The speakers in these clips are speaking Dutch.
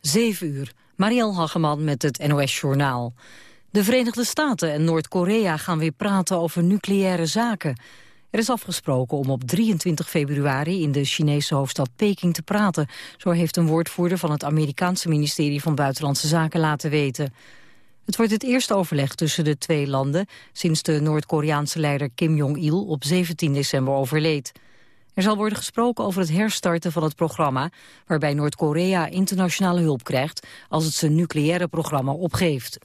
7 uur. Marielle Hageman met het NOS Journaal. De Verenigde Staten en Noord-Korea gaan weer praten over nucleaire zaken. Er is afgesproken om op 23 februari in de Chinese hoofdstad Peking te praten. Zo heeft een woordvoerder van het Amerikaanse ministerie van Buitenlandse Zaken laten weten. Het wordt het eerste overleg tussen de twee landen sinds de Noord-Koreaanse leider Kim Jong-il op 17 december overleed. Er zal worden gesproken over het herstarten van het programma... waarbij Noord-Korea internationale hulp krijgt... als het zijn nucleaire programma opgeeft.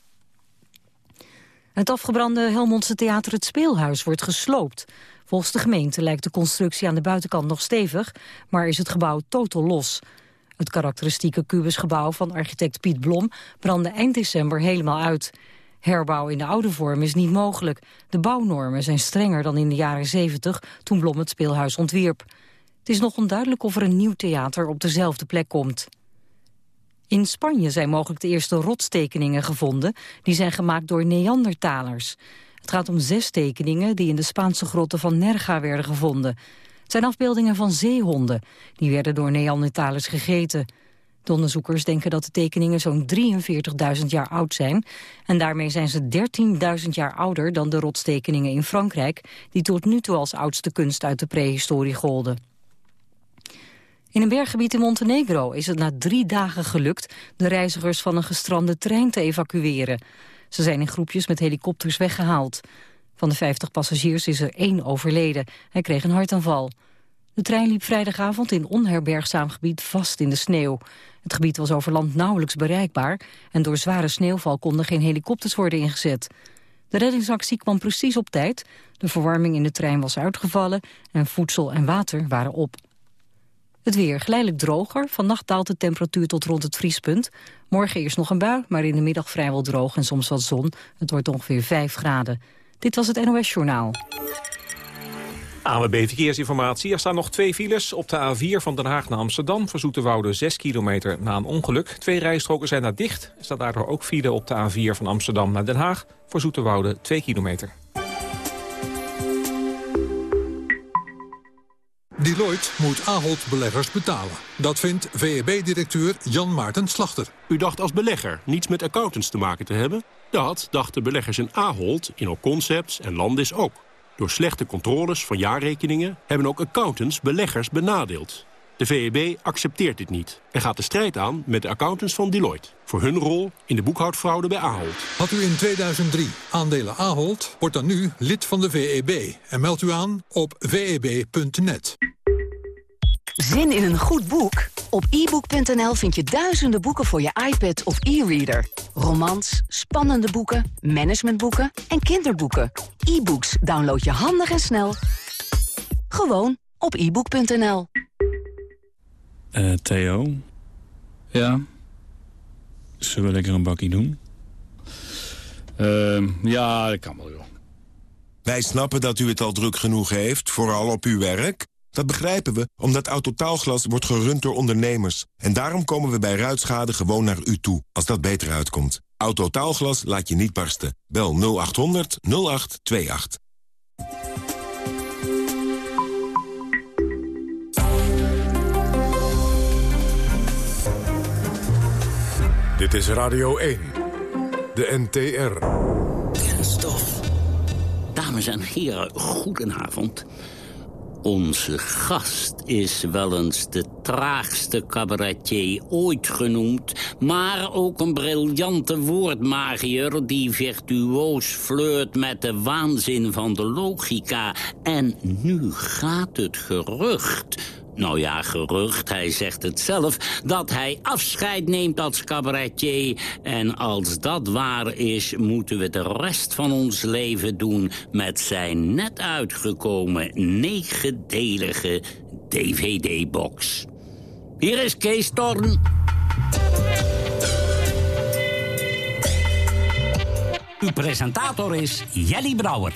Het afgebrande Helmondse Theater Het Speelhuis wordt gesloopt. Volgens de gemeente lijkt de constructie aan de buitenkant nog stevig... maar is het gebouw totaal los. Het karakteristieke kubusgebouw van architect Piet Blom... brandde eind december helemaal uit... Herbouw in de oude vorm is niet mogelijk. De bouwnormen zijn strenger dan in de jaren 70 toen Blom het speelhuis ontwierp. Het is nog onduidelijk of er een nieuw theater op dezelfde plek komt. In Spanje zijn mogelijk de eerste rotstekeningen gevonden. Die zijn gemaakt door Neandertalers. Het gaat om zes tekeningen die in de Spaanse grotten van Nerga werden gevonden. Het zijn afbeeldingen van zeehonden. Die werden door Neandertalers gegeten. De onderzoekers denken dat de tekeningen zo'n 43.000 jaar oud zijn. En daarmee zijn ze 13.000 jaar ouder dan de rotstekeningen in Frankrijk... die tot nu toe als oudste kunst uit de prehistorie golden. In een berggebied in Montenegro is het na drie dagen gelukt... de reizigers van een gestrande trein te evacueren. Ze zijn in groepjes met helikopters weggehaald. Van de 50 passagiers is er één overleden. Hij kreeg een hartaanval. De trein liep vrijdagavond in onherbergzaam gebied vast in de sneeuw. Het gebied was over land nauwelijks bereikbaar... en door zware sneeuwval konden geen helikopters worden ingezet. De reddingsactie kwam precies op tijd. De verwarming in de trein was uitgevallen... en voedsel en water waren op. Het weer geleidelijk droger. Vannacht daalt de temperatuur tot rond het vriespunt. Morgen eerst nog een bui, maar in de middag vrijwel droog en soms wat zon. Het wordt ongeveer 5 graden. Dit was het NOS Journaal. ANWB Verkeersinformatie. Er staan nog twee files op de A4 van Den Haag naar Amsterdam. Voor Zoeterwoude 6 kilometer na een ongeluk. Twee rijstroken zijn daar dicht. Er staat daardoor ook file op de A4 van Amsterdam naar Den Haag. Voor Zoeterwoude 2 kilometer. Deloitte moet Ahold beleggers betalen. Dat vindt VEB-directeur Jan Maarten Slachter. U dacht als belegger niets met accountants te maken te hebben? Dat dachten beleggers in Ahold, in Concepts en Landis ook. Door slechte controles van jaarrekeningen hebben ook accountants beleggers benadeeld. De VEB accepteert dit niet en gaat de strijd aan met de accountants van Deloitte... voor hun rol in de boekhoudfraude bij Ahold. Had u in 2003 aandelen Ahold, wordt dan nu lid van de VEB... en meldt u aan op veb.net. Zin in een goed boek? Op ebook.nl vind je duizenden boeken voor je iPad of e-reader. Romans, spannende boeken, managementboeken en kinderboeken. E-books download je handig en snel. Gewoon op ebook.nl. Uh, Theo? Ja? Zullen we lekker een bakkie doen? Uh, ja, dat kan wel, joh. Wij snappen dat u het al druk genoeg heeft, vooral op uw werk... Dat begrijpen we, omdat Autotaalglas wordt gerund door ondernemers. En daarom komen we bij ruitschade gewoon naar u toe, als dat beter uitkomt. Autotaalglas laat je niet barsten. Bel 0800 0828. Dit is Radio 1, de NTR. Kenstof. Dames en heren, goedenavond. Onze gast is wel eens de traagste cabaretier ooit genoemd... maar ook een briljante woordmagier die virtuoos flirt met de waanzin van de logica. En nu gaat het gerucht nou ja, gerucht, hij zegt het zelf, dat hij afscheid neemt als cabaretier. En als dat waar is, moeten we de rest van ons leven doen... met zijn net uitgekomen negendelige DVD-box. Hier is Kees Torn. Uw presentator is Jelly Brouwer.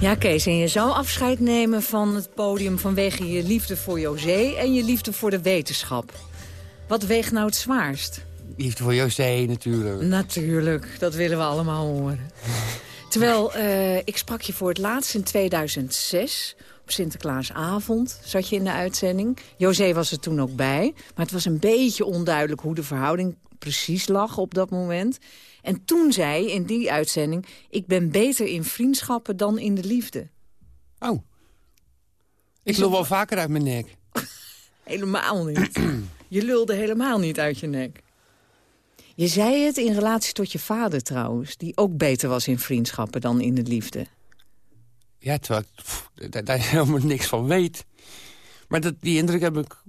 Ja, Kees, en je zou afscheid nemen van het podium vanwege je liefde voor José en je liefde voor de wetenschap. Wat weegt nou het zwaarst? Liefde voor José natuurlijk. Natuurlijk, dat willen we allemaal horen. Terwijl, uh, ik sprak je voor het laatst in 2006 Sinterklaasavond zat je in de uitzending. José was er toen ook bij. Maar het was een beetje onduidelijk hoe de verhouding precies lag op dat moment. En toen zei in die uitzending... ik ben beter in vriendschappen dan in de liefde. Oh. Ik loop wel vaker uit mijn nek. Helemaal niet. je lulde helemaal niet uit je nek. Je zei het in relatie tot je vader trouwens... die ook beter was in vriendschappen dan in de liefde. Ja, terwijl ik daar helemaal niks van weet. Maar dat, die indruk heb ik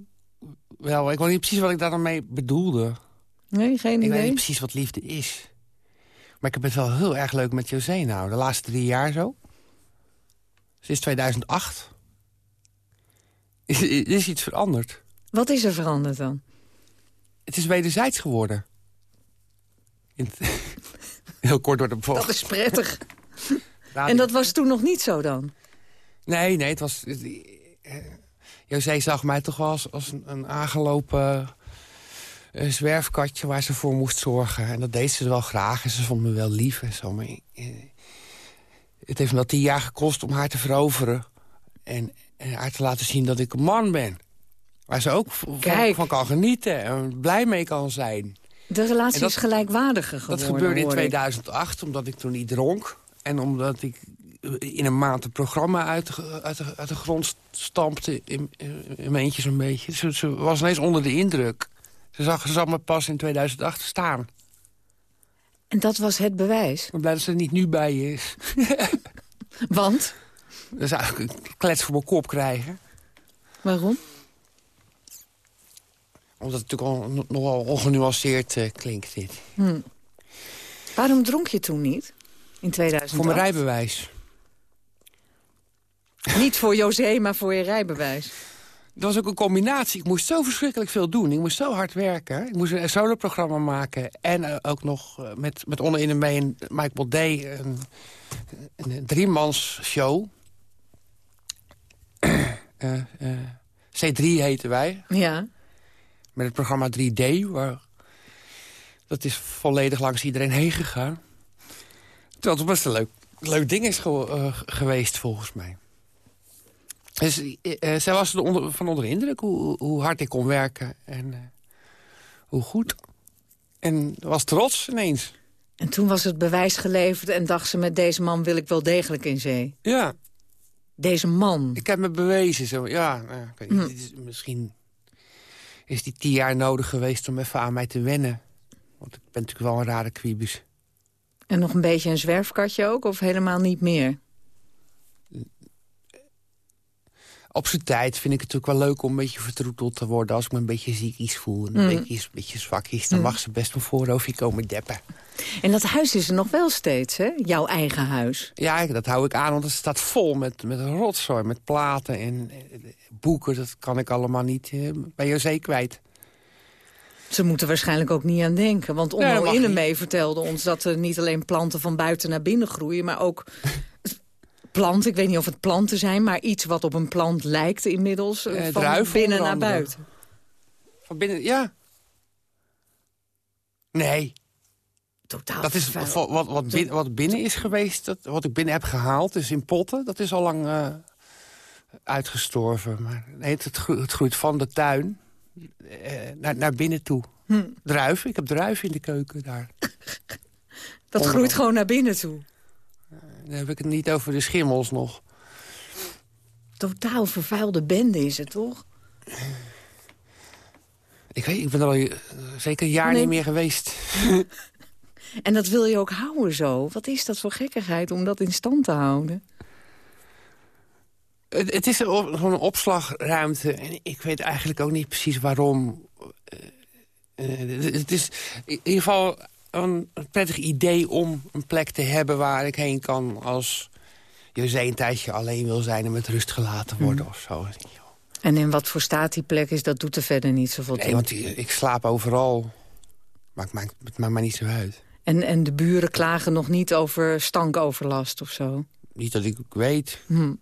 wel. Ik weet niet precies wat ik daar dan mee bedoelde. Nee, geen idee? Ik weet niet precies wat liefde is. Maar ik heb het wel heel erg leuk met José nou. De laatste drie jaar zo. Sinds 2008. Is, is iets veranderd. Wat is er veranderd dan? Het is wederzijds geworden. heel kort door de bocht. Dat is prettig. en dat was toen nog niet zo dan? Nee, nee, het was... Eh, José zag mij toch wel als, als een, een aangelopen uh, zwerfkatje waar ze voor moest zorgen. En dat deed ze wel graag en ze vond me wel lief en zo. Maar, uh, het heeft me wel tien jaar gekost om haar te veroveren. En, en haar te laten zien dat ik een man ben. Waar ze ook van, van, kan genieten en blij mee kan zijn. De relatie is gelijkwaardiger geworden. Dat gebeurde in 2008, omdat ik toen niet dronk. En omdat ik in een maand een programma uit de, uit de, uit de grond stampte... in, in mijn eentje zo'n beetje. Ze, ze, was ineens onder de indruk. Ze zag, ze zag me pas in 2008 staan. En dat was het bewijs? Ik ben blij dat ze er niet nu bij is. Want? Dan zou ik een klets voor mijn kop krijgen. Waarom? Omdat het natuurlijk al, nogal ongenuanceerd uh, klinkt, dit. Hm. Waarom dronk je toen niet? In 2008? Voor mijn rijbewijs. Niet voor José, maar voor je rijbewijs. Dat was ook een combinatie. Ik moest zo verschrikkelijk veel doen. Ik moest zo hard werken. Ik moest een solo-programma maken. En uh, ook nog uh, met, met onder in mee en Mike Baudet een, een, een driemans show. uh, C3 heten wij. Ja. Met het programma 3D. Waar, dat is volledig langs iedereen heen gegaan. Terwijl het best een leuk, leuk ding is ge geweest volgens mij. Dus, uh, zij was er onder, van onder de indruk hoe, hoe hard ik kon werken. En uh, hoe goed. En was trots ineens. En toen was het bewijs geleverd en dacht ze... met deze man wil ik wel degelijk in zee. Ja. Deze man. Ik heb me bewezen. Zo. Ja, nou, hm. is, misschien is die tien jaar nodig geweest om even aan mij te wennen. Want ik ben natuurlijk wel een rare kwiebus. En nog een beetje een zwerfkatje ook? Of helemaal niet meer? Op zijn tijd vind ik het natuurlijk wel leuk om een beetje vertroeteld te worden... als ik me een beetje ziek voel en een, mm. beetje, een beetje zwak is... dan mm. mag ze best mijn voorhoofdje komen deppen. En dat huis is er nog wel steeds, hè? Jouw eigen huis. Ja, dat hou ik aan, want het staat vol met, met rotzooi, met platen en boeken. Dat kan ik allemaal niet eh, bij José kwijt. Ze moeten waarschijnlijk ook niet aan denken. Want Onno nee, Innemee vertelde ons dat er niet alleen planten van buiten naar binnen groeien... maar ook plant. Ik weet niet of het planten zijn, maar iets wat op een plant lijkt inmiddels. Uh, van binnen naar buiten. Van binnen, ja. Nee. Totaal dat is wat, wat, wat, binnen, wat, binnen, is geweest, dat, wat ik binnen heb gehaald, dus in potten, dat is al lang uh, uitgestorven. Maar nee, het, het, groeit van de tuin uh, naar, naar binnen toe. Hm. Druiven, ik heb druiven in de keuken daar. dat groeit gewoon naar binnen toe? Dan heb ik het niet over de schimmels nog. Totaal vervuilde bende is het, toch? Ik weet, ik ben er al uh, zeker een jaar niet meer geweest. en dat wil je ook houden zo? Wat is dat voor gekkigheid om dat in stand te houden? Het, het is gewoon een opslagruimte. En ik weet eigenlijk ook niet precies waarom. Uh, uh, het is in ieder geval een prettig idee om een plek te hebben waar ik heen kan... als je een tijdje alleen wil zijn en met rust gelaten worden hmm. of zo. En in wat voor staat die plek is, dat doet er verder niet zoveel toe? Nee, want ik slaap overal. Maar het maakt, het maakt mij niet zo uit. En, en de buren klagen nog niet over stankoverlast of zo? Niet dat ik weet. Hmm.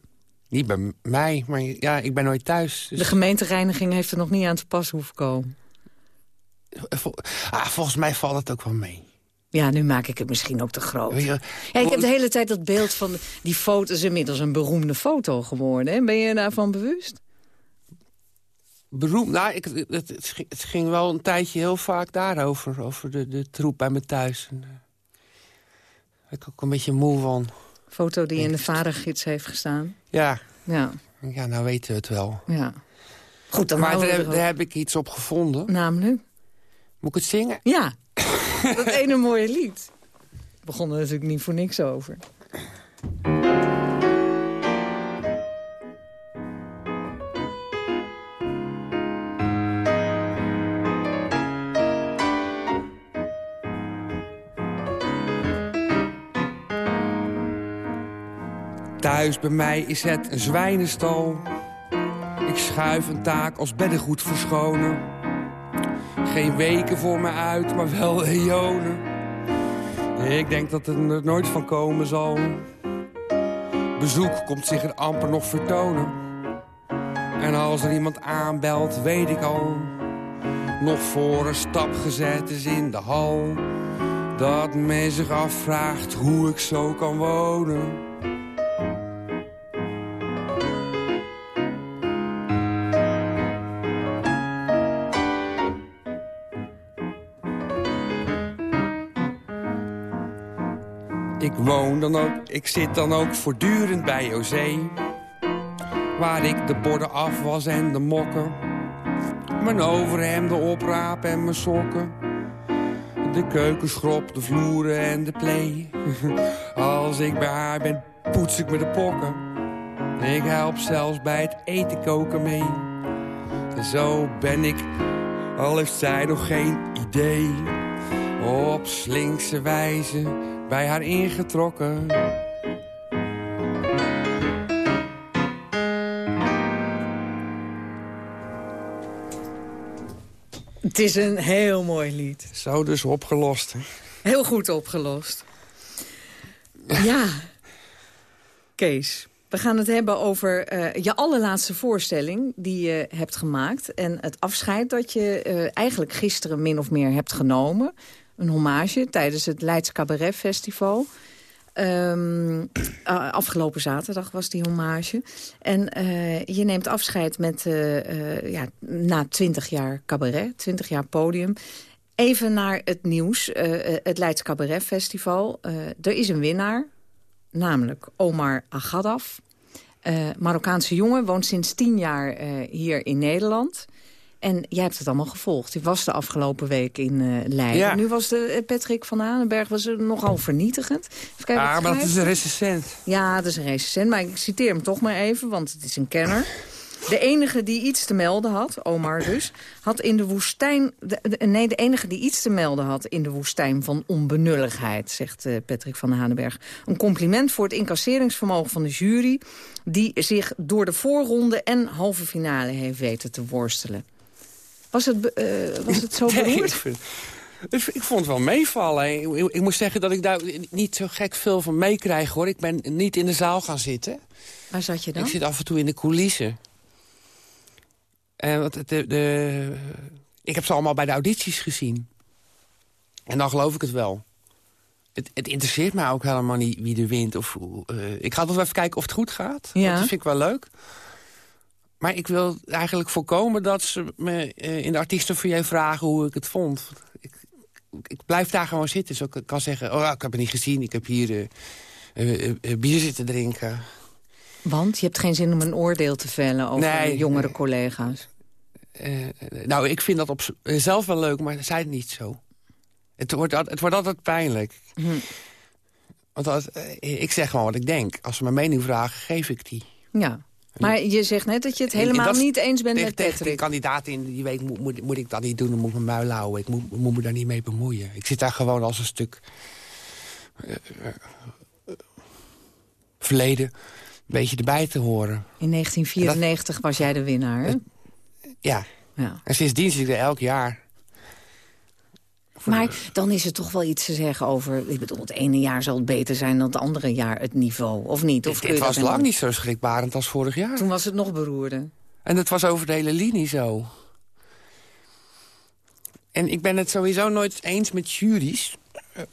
Niet bij mij, maar ja, ik ben nooit thuis. Dus... De gemeentereiniging heeft er nog niet aan te pas hoeven komen? Ah, volgens mij valt het ook wel mee. Ja, nu maak ik het misschien ook te groot. Ja, ik heb de hele tijd dat beeld van die foto... is inmiddels een beroemde foto geworden. Hè? Ben je daarvan bewust? Beroemd? Nou, ik, het, het, ging wel een tijdje heel vaak daarover. Over de, de troep bij me thuis. En, uh, ik ook een beetje moe van. Foto die in de vadergids heeft gestaan? Ja. Ja. Ja, nou weten we het wel. Ja. Goed, dan maar daar, daar heb ik iets op gevonden. Namelijk? Moet ik het zingen? Ja. dat ene mooie lied. We begonnen natuurlijk niet voor niks over. Thuis bij mij is het een zwijnenstal. Ik schuif een taak als beddengoed verschonen. Geen weken voor me uit, maar wel eonen. Ik denk dat het er nooit van komen zal. Bezoek komt zich er amper nog vertonen. En als er iemand aanbelt, weet ik al... nog voor een stap gezet is in de hal... dat men zich afvraagt hoe ik zo kan wonen... woon dan ook, ik zit dan ook voortdurend bij José. Waar ik de borden afwas en de mokken. Mijn overhemden opraap en mijn sokken. De keukenschrop, de vloeren en de plee. Als ik bij haar ben, poets ik me de pokken. Ik help zelfs bij het eten koken mee. zo ben ik, al heeft zij nog geen idee. Op slinkse wijze bij haar ingetrokken. Het is een heel mooi lied. Zo dus opgelost. Heel goed opgelost. ja. Kees, we gaan het hebben over uh, je allerlaatste voorstelling die je hebt gemaakt. En het afscheid dat je uh, eigenlijk gisteren min of meer hebt genomen een hommage tijdens het Leids Cabaret Festival. Um, afgelopen zaterdag was die hommage. En uh, je neemt afscheid met, uh, uh, ja, na twintig jaar cabaret, twintig jaar podium. Even naar het nieuws, het Leids Cabaret Festival. er is een winnaar, namelijk Omar Agadaf. Marokkaanse jongen, woont sinds tien jaar hier in Nederland... En jij hebt het allemaal gevolgd. Je was de afgelopen week in uh, Leiden. Nu was de, uh, Patrick van Hanenberg was er nogal vernietigend. Even ja, maar dat is een recensent. Ja, dat is een recensent. Maar ik citeer hem toch maar even, want het is een kenner. De enige die iets te melden had, Omar dus, had in de woestijn... De, nee, de enige die iets te melden had in de woestijn van onbenulligheid, zegt uh, Patrick van Hanenberg. Een compliment voor het incasseringsvermogen van de jury... die zich door de voorronde en halve finale heeft weten te worstelen. Was het, uh, was het zo beroerd? ik, ik, vond het wel meevallen. Ik, ik, moet zeggen dat ik daar niet zo gek veel van meekrijg, hoor. Ik ben niet in de zaal gaan zitten. Waar zat je dan? Ik zit af en toe in de coulissen. En wat de, de, ik heb ze allemaal bij de audities gezien. En dan geloof ik het wel. Het, het interesseert mij ook helemaal niet wie er wint. Of, uh, ik ga toch even kijken of het goed gaat. Ja. Dat vind ik wel leuk. Maar ik wil eigenlijk voorkomen dat ze me uh, in de artiestenfoyer vragen hoe ik het vond. Ik, ik, blijf daar gewoon zitten. Zo ik kan zeggen, oh, ik heb het niet gezien. Ik heb hier uh, bier zitten drinken. Want je hebt geen zin om een oordeel te vellen over nee, jongere collega's. nou, ik vind dat op zelf wel leuk, maar zij het niet zo. Het wordt, het wordt altijd pijnlijk. Hm. Want als, ik zeg gewoon wat ik denk. Als ze mijn mening vragen, geef ik die. Ja. Maar je zegt net dat je het helemaal niet eens bent met Patrick. Tegen de kandidaat in die week moet, moet, moet, ik dat niet doen, dan moet ik mijn muil houden. Ik moet, moet me daar niet mee bemoeien. Ik zit daar gewoon als een stuk... Uh, verleden een beetje erbij te horen. In 1994 was jij de winnaar, hè? ja. ja. En sindsdien zit ik er elk jaar. Maar dan is er toch wel iets te zeggen over... Ik bedoel, het ene jaar zal het beter zijn dan het andere jaar het niveau, of niet? Of dit, was lang niet zo schrikbarend als vorig jaar. Toen was het nog beroerder. En het was over de hele linie zo. En ik ben het sowieso nooit eens met juries.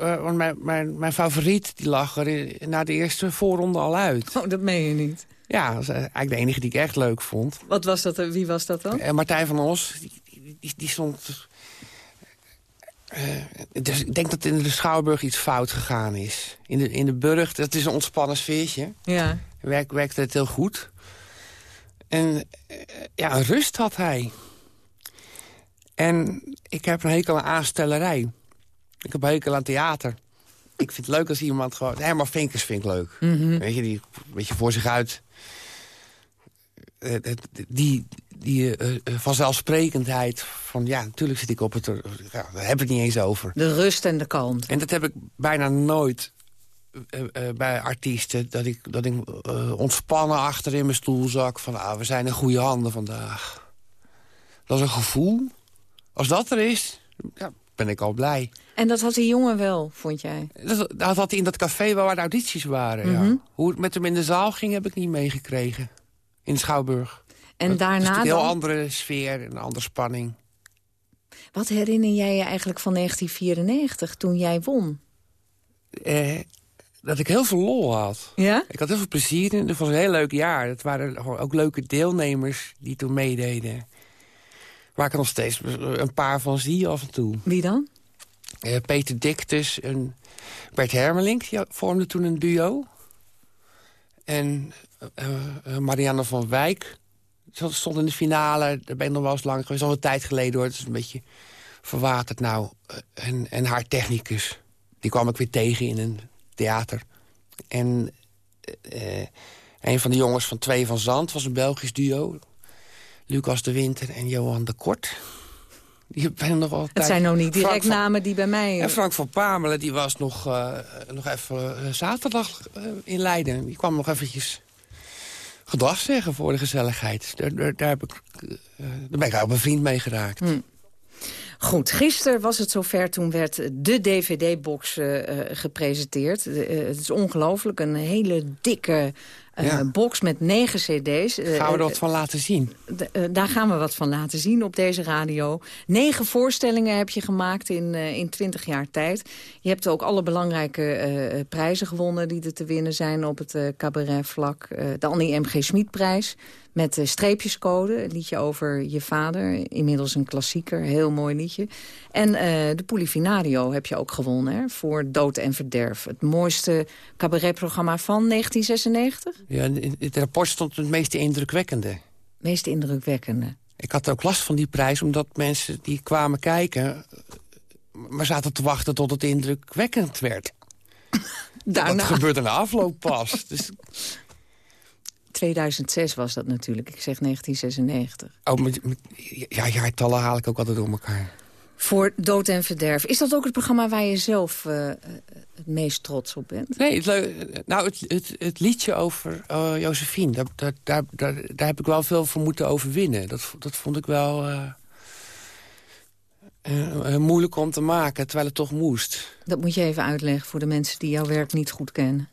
Uh, want mijn, mijn, mijn favoriet die lag er na de eerste voorronde al uit. Oh, dat meen je niet? Ja, dat is eigenlijk de enige die ik echt leuk vond. Wat was dat? Wie was dat dan? Uh, Martijn van Os. Die, die, die stond... Uh, dus ik denk dat in de Schouwburg iets fout gegaan is. In de, in de Burg, dat is een ontspannen sfeertje. Ja. Werk, werkte het heel goed. En ja, rust had hij. En ik heb een hekel aan aanstellerij. Ik heb een hekel aan theater. Ik vind het leuk als iemand gewoon... Herman Vinkers vind ik leuk. Mhm. Weet je, die een beetje voor zich uit... Die, die uh, vanzelfsprekendheid van... ja, natuurlijk zit ik op het... Ja, daar heb ik niet eens over. De rust en de kalm. En dat heb ik bijna nooit uh, uh, bij artiesten. Dat ik, dat ik ontspannen achter in mijn stoel zak. Van, ah, we zijn in goede handen vandaag. Dat is een gevoel. Als dat er is, ja, ben ik al blij. En dat had die jongen wel, vond jij? Dat, dat had hij in dat café waar de audities waren, Mhm. ja. Hoe het met hem in de zaal ging, heb ik niet meegekregen. In Schouwburg. En dat, daarna is een heel dan? andere sfeer, een andere spanning. Wat herinner jij je eigenlijk van 1994, toen jij won? Eh, dat ik heel veel lol had. Ja? Ik had heel veel plezier in. Het was een heel leuk jaar. Het waren ook leuke deelnemers die toen meededen. Waar ik er nog steeds een paar van zie af en toe. Wie dan? Uh, Peter Dictus en Bert Hermelink die vormden toen een duo. En uh, uh, Marianne van Wijk stond in de finale. Daar ben ik nog wel eens lang geweest. Al een tijd geleden hoor. Het is een beetje verwaterd nou. En, en haar technicus. Die kwam ik weer tegen in een theater. En een van de jongens van Twee van Zand was een Belgisch duo. Lucas de Winter en Johan de Kort. Die ben nog altijd... Het zijn nog niet direct van, namen die bij mij... En Frank van Pamelen, die was nog, uh, nog even zaterdag uh, in Leiden. Die kwam nog eventjes gedag zeggen voor de gezelligheid. Daar, daar, heb ik, daar ben ik ook een vriend mee geraakt. Hm. Goed, gisteren was het zover. Toen werd de DVD-box uh, gepresenteerd. Uh, het is ongelooflijk. Een hele dikke ja. box met negen cd's. Gaan we er wat van laten zien? daar gaan we wat van laten zien op deze radio. Negen voorstellingen heb je gemaakt in, in 20 jaar tijd. Je hebt ook alle belangrijke prijzen gewonnen... die er te winnen zijn op het cabaretvlak. de Annie M.G. Schmid-prijs met de streepjescode, een liedje over je vader. Inmiddels een klassieker, heel mooi liedje. En uh, de Polifinario heb je ook gewonnen, hè, voor Dood en Verderf. Het mooiste cabaretprogramma van 1996? Ja, in het rapport stond het meest indrukwekkende. Meest indrukwekkende. Ik had ook last van die prijs, omdat mensen die kwamen kijken... maar zaten te wachten tot het indrukwekkend werd. Daarna. Dat gebeurt in de afloop pas. dus 2006 was dat natuurlijk. Ik zeg 1996. Oh, met, met, ja, jaartallen haal ik ook altijd door elkaar. Voor Dood en Verderf. Is dat ook het programma waar je zelf uh, het meest trots op bent? Nee, het, nou, het, het, het, liedje over uh, Josephine... Daar, daar, daar, daar, daar heb ik wel veel voor moeten overwinnen. Dat, dat vond ik wel uh, moeilijk om te maken, terwijl het toch moest. Dat moet je even uitleggen voor de mensen die jouw werk niet goed kennen.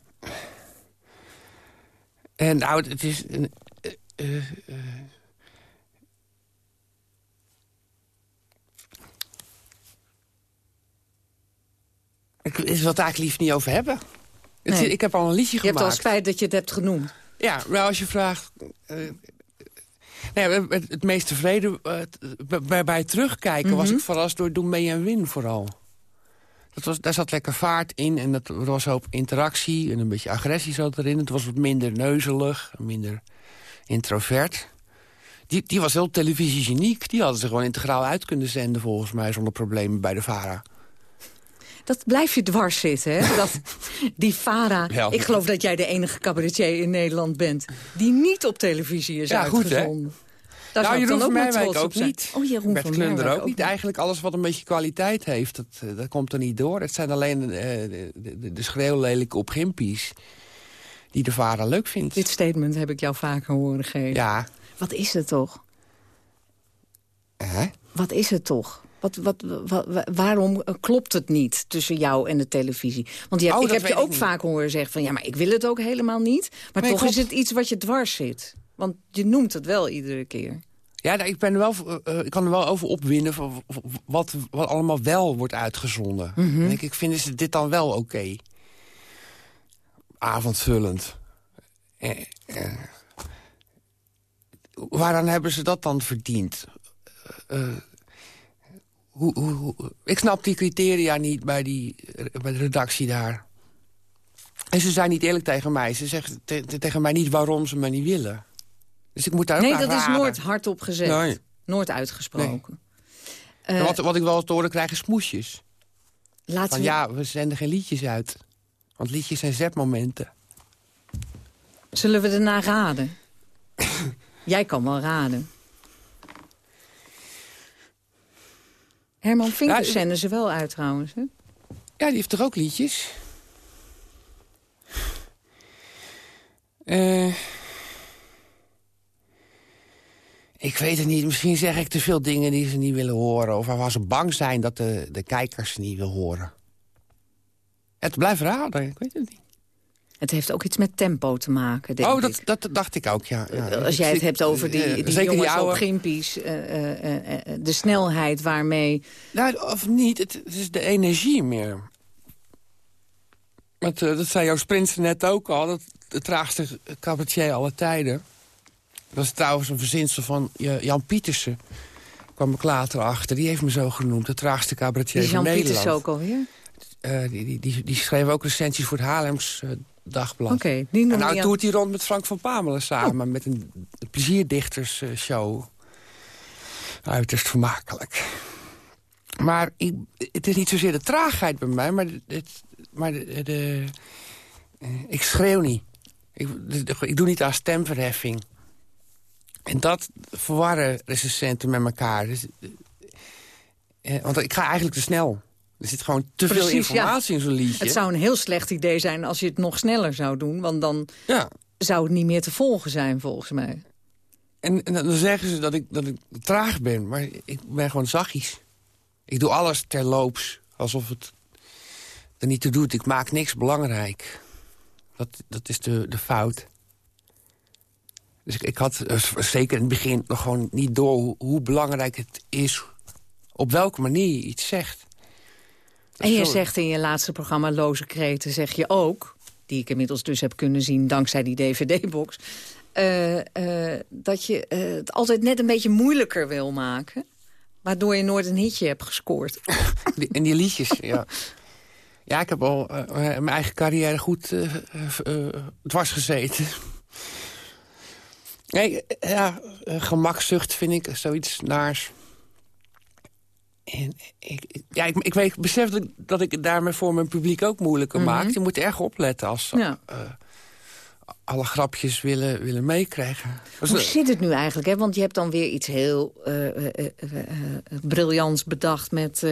En nou, het is... Uh, uh, uh, ik wil het eigenlijk liefst niet over hebben. Nee. Het, ik heb al een liedje je gemaakt. Je hebt al spijt dat je het hebt genoemd. Ja, maar als je vraagt... nee, het, het meest tevreden... bij, bij terugkijken mm -hmm. was ik verrast door Doe mee en win vooral. Dat was, daar zat lekker vaart in en dat er was hoop interactie en een beetje agressie zat erin. Het was wat minder neuzelig, minder introvert. Die, die was heel televisiegeniek. Die hadden ze gewoon integraal uit kunnen zenden volgens mij zonder problemen bij de VARA. Dat blijf je dwars zitten, hè? Dat, die VARA... Ja. Ik geloof dat jij de enige cabaretier in Nederland bent... die niet op televisie is ja, uitgezonden. Goed, Daar nou, Jeroen van Meijwijk ook niet. Oh, Jeroen Bert van Klunder ook, ook niet. Eigenlijk alles wat een beetje kwaliteit heeft, dat, dat komt er niet door. Het zijn alleen uh, de, de, de schreeuwlelijke opgimpies die de vader leuk vindt. Dit statement heb ik jou vaker horen geven. Ja. Wat is het toch? Hè? Wat is het toch? Wat, wat, wat, waarom klopt het niet tussen jou en de televisie? Want je hebt, oh, ik heb je ook niet. vaak horen zeggen van... ja, maar ik wil het ook helemaal niet. Maar nee, toch klopt. is het iets wat je dwars zit. Want je noemt het wel iedere keer. Ja, nou, ik, ben er wel, uh, ik kan er wel over opwinden wat, wat allemaal wel wordt uitgezonden. Mm ik, ik vinden ze dit dan wel oké. Avondvullend. Eh, eh. Waaraan hebben ze dat dan verdiend? Uh, hoe, hoe, ik snap die criteria niet bij, die, bij de redactie daar. En ze zijn niet eerlijk tegen mij. Ze zeggen tegen mij niet waarom ze me niet willen. Dus ik moet daar nee, ook Nee, dat is nooit hardop gezegd. Nee. Nooit uitgesproken. Nee. Uh, wat, wat ik wel eens te horen krijg is smoesjes. Laten Van, we... Ja, we zenden geen liedjes uit. Want liedjes zijn zetmomenten. Zullen we ernaar raden? Jij kan wel raden. Herman Vinkers ja, zenden ze wel uit trouwens, hè? Ja, die heeft toch ook liedjes? Uh, ik weet het niet. Misschien zeg ik te veel dingen die ze niet willen horen. Of waar ze bang zijn dat de, de kijkers ze niet willen horen. Het blijft raden, ik weet het niet. Het heeft ook iets met tempo te maken, denk oh, dat, ik. dat dacht ik ook, ja. ja. Als jij het hebt over die, die Zeker jongens die oude... op Gimpies, uh, uh, uh, de snelheid waarmee... Nou, of niet, het, het is de energie meer. Want, dat zei jouw Sprinter net ook al, dat, de traagste cabaretier alle tijden. Dat is trouwens een verzinsel van Jan Pietersen. kwam ik later achter, die heeft me zo genoemd, de traagste cabaretier van Nederland. Jan Pietersen ook alweer? die, die, die, die schreef ook recensies voor het Haarlems dagblad. Oké, okay, En nou doet hij rond met Frank van Pamelen samen... met een plezierdichtershow. Uiterst vermakelijk. Maar ik, het is niet zozeer de traagheid bij mij, maar, het, maar de, de, ik schreeuw niet. Ik, ik doe niet aan stemverheffing. En dat verwarren recensenten met elkaar. Dus, eh, want ik ga eigenlijk te snel. Er zit gewoon te veel informatie in zo'n liedje. Het zou een heel slecht idee zijn als je het nog sneller zou doen. Want dan ja. zou het niet meer te volgen zijn, volgens mij. En, en, dan zeggen ze dat ik, dat ik traag ben. Maar ik ben gewoon zachtjes. Ik doe alles terloops. Alsof het er niet toe doet. Ik maak niks belangrijk. Dat, dat is de, de fout. Dus ik, ik had eh, zeker in het begin nog gewoon niet door... hoe, hoe belangrijk het is... op welke manier je iets zegt. En je zegt in je laatste programma Loze Kreten, zeg je ook... die ik inmiddels dus heb kunnen zien dankzij die dvd-box... Uh, uh, dat je uh, het altijd net een beetje moeilijker wil maken... waardoor je nooit een hitje hebt gescoord. En die liedjes, ja. Ja, ik heb al mijn eigen carrière goed dwars gezeten. Nee, ja, gemakzucht vind ik zoiets naars. En ik, ja, ik, ik, weet, besef dat ik, dat ik het daarmee voor mijn publiek ook moeilijker mm maak. Je moet erg opletten als ja. uh, alle grapjes willen, willen meekrijgen. Hoe zit het nu eigenlijk? Hè? Want je hebt dan weer iets heel uh, uh, briljants bedacht... met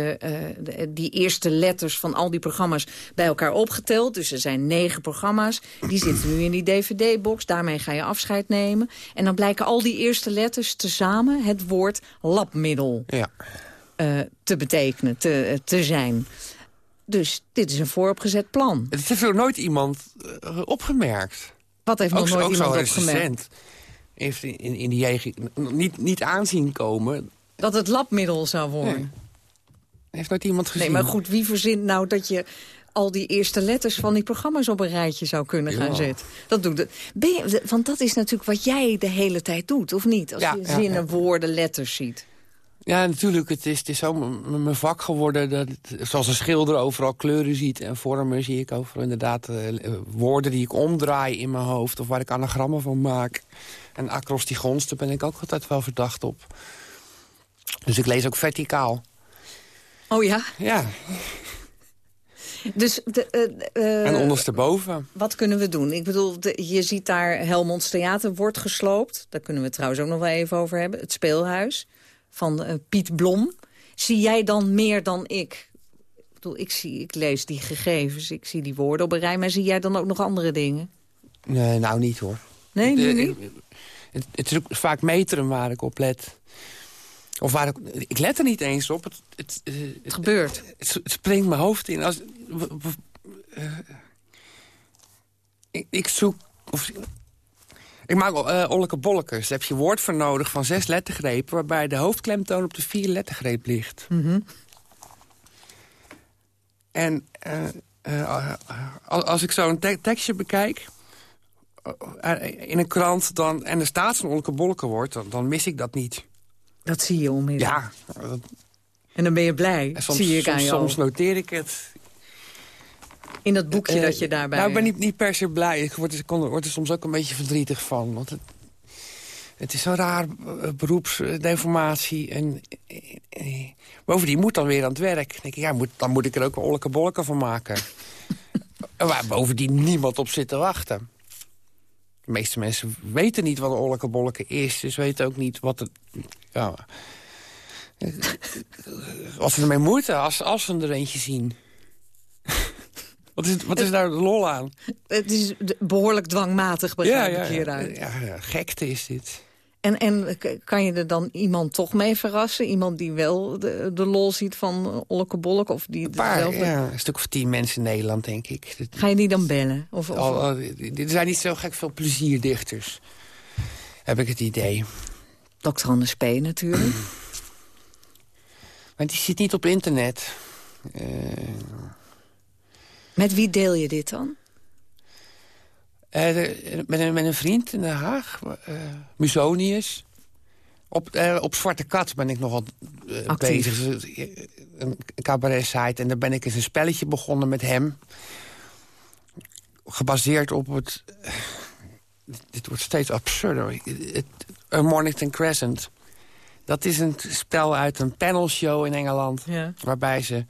die eerste letters van al die programma's bij elkaar opgeteld. Dus er zijn negen programma's. Die zitten nu in die dvd-box. Daarmee ga je afscheid nemen. En dan blijken al die eerste letters tezamen het woord labmiddel. Ja. Te betekenen, te, te zijn. Dus dit is een vooropgezet plan. Het heeft nog nooit iemand opgemerkt. Wat heeft nog nooit iemand opgemerkt? heeft in, in, die niet, niet aanzien komen. Dat het labmiddel zou worden? Nee. Heeft nooit iemand gezien. Nee, maar goed, wie verzint nou dat je al die eerste letters van die programma's op een rijtje zou kunnen gaan zetten. Dat doet het. Je, want dat is natuurlijk wat jij de hele tijd doet, of niet? Als ja, je zinnen, ja, woorden, letters ziet. Ja, natuurlijk. Het is, het is zo mijn vak geworden. Dat zoals een schilder overal kleuren ziet en vormen... zie ik overal inderdaad uh, woorden die ik omdraai in mijn hoofd... of waar ik anagrammen van maak. En acrostigons, daar ben ik ook altijd wel verdacht op. Dus ik lees ook verticaal. Oh ja? Ja. Dus de, uh, en ondersteboven. Wat kunnen we doen? Ik bedoel, de, je ziet daar Helmonds Theater wordt gesloopt. Daar kunnen we het trouwens ook nog wel even over hebben. Het speelhuis van uh, Piet Blom. Zie jij dan meer dan ik? Ik, bedoel, ik, zie, ik lees die gegevens, ik zie die woorden op een rij... maar zie jij dan ook nog andere dingen? Nee, nou niet hoor. Nee, nu niet? Het, het, is ook vaak meteren waar ik op let. Of waar ik, ik let er niet eens op. Het, het, het gebeurt. Het, springt mijn hoofd in. Als, uh, ik, ik, zoek... Of, Ik maak uh, olleke. Daar heb je woord voor nodig van zes lettergrepen... waarbij de hoofdklemtoon op de vier lettergreep ligt. Mhm. En uh, als ik zo'n te tekstje bekijk... in een krant dan, en er staat zo'n olleke woord... Dan, dan, mis ik dat niet. Dat zie je onmiddellijk. Ja. en dan ben je blij, soms, zie ik aan soms, je soms noteer ik het. In dat boekje dat je daarbij... Nou, ik ben niet, niet per se blij. Ik word, ik word er soms ook een beetje verdrietig van. Want het, het is zo'n raar beroepsdeformatie. En eh, bovendien moet dan weer aan het werk. Dan denk ik, ja, moet, dan moet ik er ook een olleke bolleke van maken. Waar bovendien niemand op zit te wachten. De meeste mensen weten niet wat een olleke bolleke is. Dus weten ook niet wat het... Ja, wat ze ermee moeten als, als ze er eentje zien. Wat is, wat is daar de lol aan? Het is behoorlijk dwangmatig, begrijp ja, ik hieruit. Ja, ja, gekte is dit. En, en kan je er dan iemand toch mee verrassen? Iemand die wel de, de lol ziet van Olleke Bolk? Of die een paar, ja, een stuk of tien mensen in Nederland, denk ik. Ga je die dan bellen? Of, of... Oh, er zijn niet zo gek veel plezierdichters. Heb ik het idee. Dr. Anders P. natuurlijk. maar die zit niet op internet. Uh... Met wie deel je dit dan? Uh, met, een, met een vriend in Den Haag, uh, Musonius. Op, uh, op Zwarte Kat ben ik nogal bezig. Een cabaret-site. En daar ben ik eens een spelletje begonnen met hem. Gebaseerd op het... dit wordt steeds absurder. Het, Mornington Crescent. Dat is een spel uit een panelshow in Engeland. Ja. Waarbij ze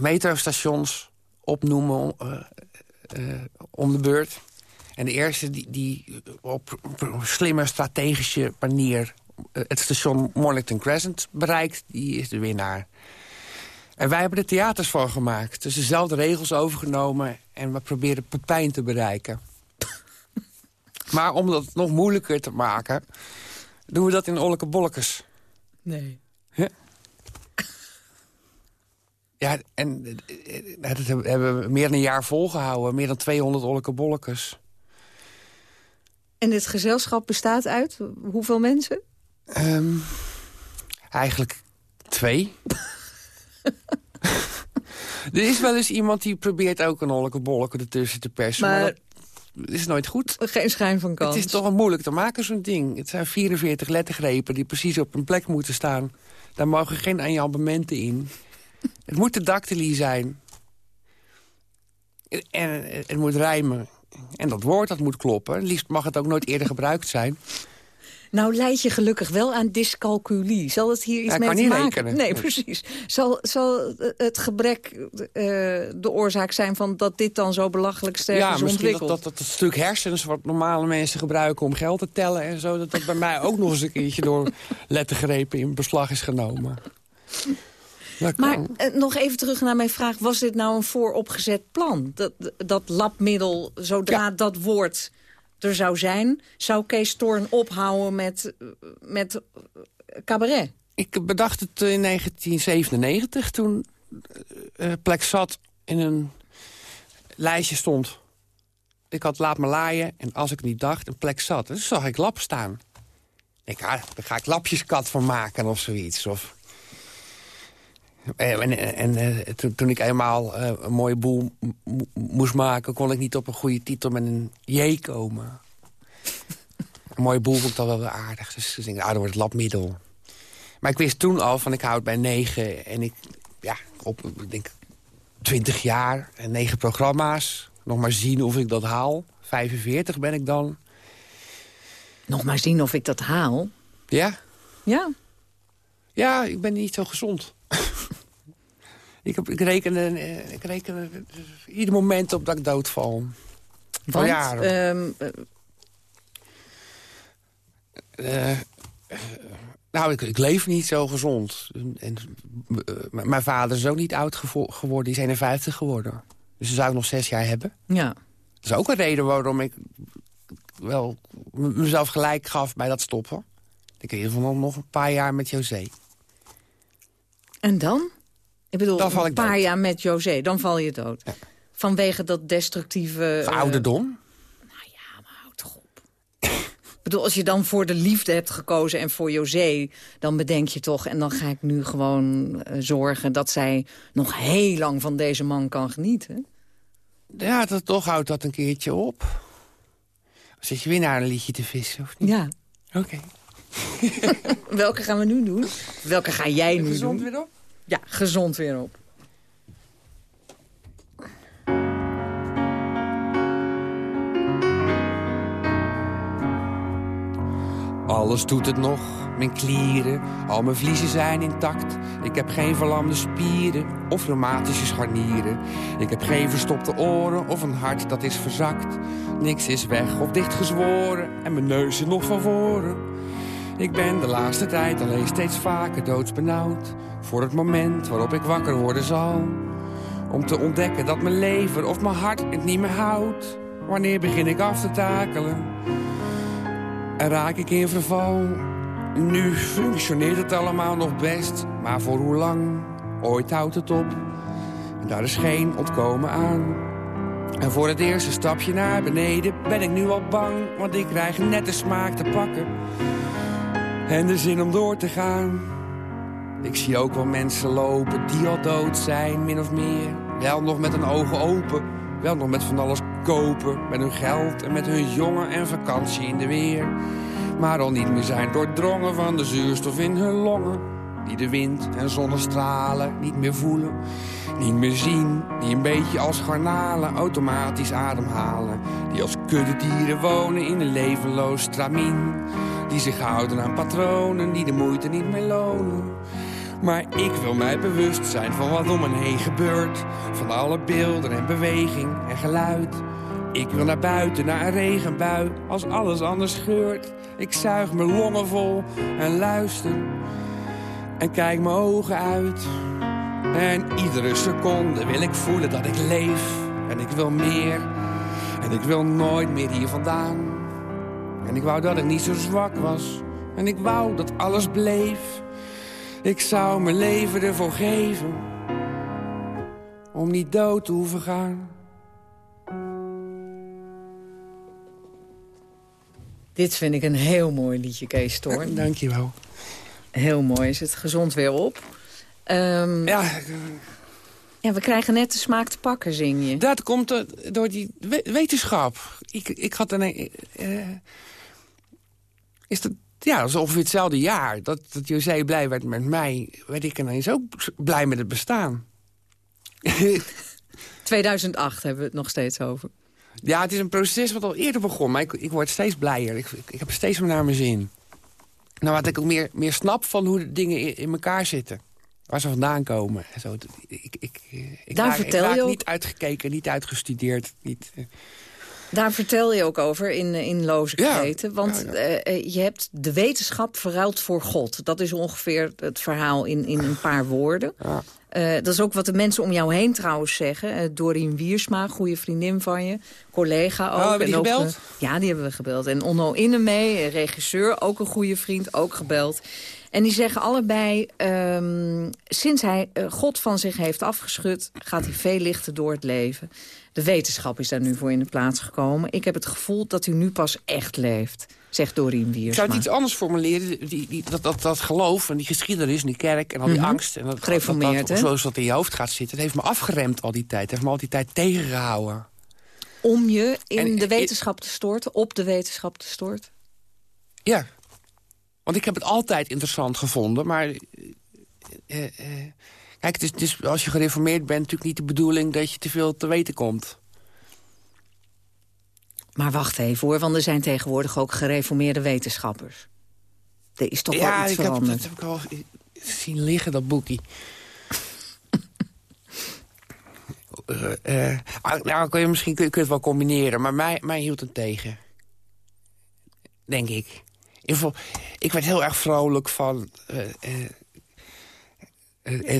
metrostations opnoemen uh, om de beurt. En de eerste die, die op, slimme strategische manier... Uh, het station Mornington Crescent bereikt, die is de winnaar. En wij hebben er theaters voor gemaakt. Dus dezelfde regels overgenomen en we proberen Pepijn te bereiken. maar om dat nog moeilijker te maken... doen we dat in Olleke Bollekes. Nee. Ja, en dat hebben we meer dan een jaar volgehouden. Meer dan 200 olleke bollekes. En dit gezelschap bestaat uit hoeveel mensen? Um, eigenlijk twee. er is wel eens iemand die probeert ook een olleke bolleke ertussen te persen. Maar, maar dat is nooit goed. Geen schijn van kans. Het is toch een moeilijk te maken, zo'n ding. Het zijn 44 lettergrepen die precies op een plek moeten staan. Daar mogen geen enjambementen in. Het moet de dactylie zijn. En het moet rijmen. En dat woord, dat moet kloppen. Liefst mag het ook nooit eerder gebruikt zijn. Nou leid je gelukkig wel aan dyscalculie. Zal het hier iets ja, mee te maken? Rekenen. Nee, precies. Zal, zal het gebrek uh, de oorzaak zijn van dat dit dan zo belachelijk sterk ja, is ontwikkeld? Ja, misschien dat, dat, stuk hersens wat normale mensen gebruiken om geld te tellen en zo... dat dat bij mij ook nog eens een keertje door lettergrepen in beslag is genomen. Maar eh, nog even terug naar mijn vraag. Was dit nou een vooropgezet plan? Dat, dat labmiddel, zodra dat woord er zou zijn... zou Kees Toorn ophouden met, met cabaret? Ik bedacht het in 1997 toen uh, plek zat in een lijstje stond. Ik had laat me laaien en als ik niet dacht, een plek zat. Dus zag ik lap staan. Ik, ah, daar ga ik lapjeskat van maken of zoiets. Of en, en, en toen, toen, ik eenmaal uh, een mooie boel moest maken... kon ik niet op een goede titel met een J komen. een mooie boel vond ik dan wel weer aardig. Dus ik denk, ah, dan wordt het labmiddel. Maar ik wist toen al van ik houd bij negen. En ik, ja, op, ik denk, twintig jaar en negen programma's. Nog maar zien of ik dat haal. 45 ben ik dan. Nog maar zien of ik dat haal? Ja. Ja. Ja, ik ben niet zo gezond. Ik, heb, ik, reken, eh, ik reken ieder moment op dat ik doodval. Want, ehm, uh, nou, ik, ik, leef niet zo gezond. En, mijn vader is ook niet oud geworden. Die is 51 geworden. Dus ze zou nog zes jaar hebben. Ja. Dat is ook een reden waarom ik wel mezelf gelijk gaf bij dat stoppen. Ik in ieder geval nog een paar jaar met José. En dan? Ik bedoel, dan val ik een paar jaar met José, dan val je dood. Vanwege dat destructieve... Uh... Ouderdom? Nou ja, maar houd toch bedoel, als je dan voor de liefde hebt gekozen en voor José... dan bedenk je toch, en dan ga ik nu gewoon uh, zorgen... dat zij nog heel lang van deze man kan genieten. Ja, dat, toch houdt dat een keertje op. Zit je weer naar een liedje te vissen, of niet? Ja. Oké. Welke gaan we nu doen? Welke ga jij nu gezond doen? weer op? Ja, gezond weer op. Alles doet het nog, mijn klieren, al mijn vliezen zijn intact. Ik heb geen verlamde spieren of reumatische scharnieren. Ik heb geen verstopte oren of een hart dat is verzakt. Niks is weg of dichtgezworen en mijn neus is nog van voren. Ik ben de laatste tijd alleen steeds vaker doodsbenauwd. Voor het moment waarop ik wakker worden zal. Om te ontdekken dat mijn lever of mijn hart het niet meer houdt. Wanneer begin ik af te takelen? En raak ik in verval? Nu functioneert het allemaal nog best. Maar voor hoe lang? Ooit houdt het op. En daar is geen ontkomen aan. En voor het eerste stapje naar beneden ben ik nu al bang. Want ik krijg net de smaak te pakken. En de zin om door te gaan. Ik zie ook wel mensen lopen die al dood zijn, min of meer. Wel nog met hun ogen open, wel nog met van alles kopen. Met hun geld en met hun jongen en vakantie in de weer. Maar al niet meer zijn doordrongen van de zuurstof in hun longen. Die de wind en zonnestralen niet meer voelen. Niet meer zien, die een beetje als garnalen automatisch ademhalen. Die als kuddedieren wonen in een levenloos stramien. Die zich houden aan patronen die de moeite niet meer lonen. Maar ik wil mij bewust zijn van wat om me heen gebeurt. Van alle beelden en beweging en geluid. Ik wil naar buiten, naar een regenbui, als alles anders geurt. Ik zuig mijn longen vol en luister. En kijk mijn ogen uit. En iedere seconde wil ik voelen dat ik leef. En ik wil meer. En ik wil nooit meer hier vandaan. En ik wou dat ik niet zo zwak was. En ik wou dat alles bleef. Ik zou mijn leven ervoor geven. Om niet dood te hoeven gaan. Dit vind ik een heel mooi liedje, Kees Toorn. Dank je wel. Heel mooi. Is het gezond weer op? Um, ja, ja, we krijgen net de smaak te pakken, zing je. Dat komt door die wetenschap. Ik, ik had een... Uh, is dat, ja, dat is ongeveer hetzelfde jaar. Dat, dat José blij werd met mij, werd ik ineens ook blij met het bestaan. 2008 hebben we het nog steeds over. Ja, het is een proces wat al eerder begon, maar ik, ik word steeds blijer. Ik, ik, ik heb steeds meer naar mijn zin. Nou, wat ik ook meer, meer snap van hoe de dingen in, in elkaar zitten. Waar ze vandaan komen. Zo, ik, ik, ik, Daar raak, vertel ik je ook... niet uitgekeken, niet uitgestudeerd. Niet, uh... Daar vertel je ook over in, in Loze Kreten. Ja, want ja, ja. Uh, je hebt de wetenschap verruild voor God. Dat is ongeveer het verhaal in, in een paar woorden. Uh, dat is ook wat de mensen om jou heen trouwens zeggen. Uh, Dorien Wiersma, goede vriendin van je. Collega ook. Oh, hebben die en gebeld? Ook, uh, ja, die hebben we gebeld. En Onno Innemee, regisseur, ook een goede vriend, ook gebeld. En die zeggen allebei, um, sinds hij God van zich heeft afgeschud... gaat hij veel lichter door het leven. De wetenschap is daar nu voor in de plaats gekomen. Ik heb het gevoel dat u nu pas echt leeft, zegt Dorien Wiersma. Ik zou het iets anders formuleren. Die, die, dat, dat, dat geloof en die geschiedenis en die kerk en al die Mhm. angst... En dat, Gereformeerd, dat, dat? Zoals dat in je hoofd gaat zitten. Het heeft me afgeremd al die tijd. Het heeft me al die tijd tegengehouden. Om je in En- de wetenschap te storten, op de wetenschap te storten? Ja. Want ik heb het altijd interessant gevonden, maar... eh, eh, eh, kijk, het is, het is, als je gereformeerd bent natuurlijk niet de bedoeling... dat je te veel te weten komt. Maar wacht even hoor, want er zijn tegenwoordig ook gereformeerde wetenschappers. Er is toch wel ja, iets ik veranderd. dat heb ik al zien liggen, dat boekie. Eh, eh, ah, nou, kun je, misschien kun je, kun je het wel combineren, maar mij, mij hield het tegen. Denk ik. In ieder geval, ik werd heel erg vrolijk van eh,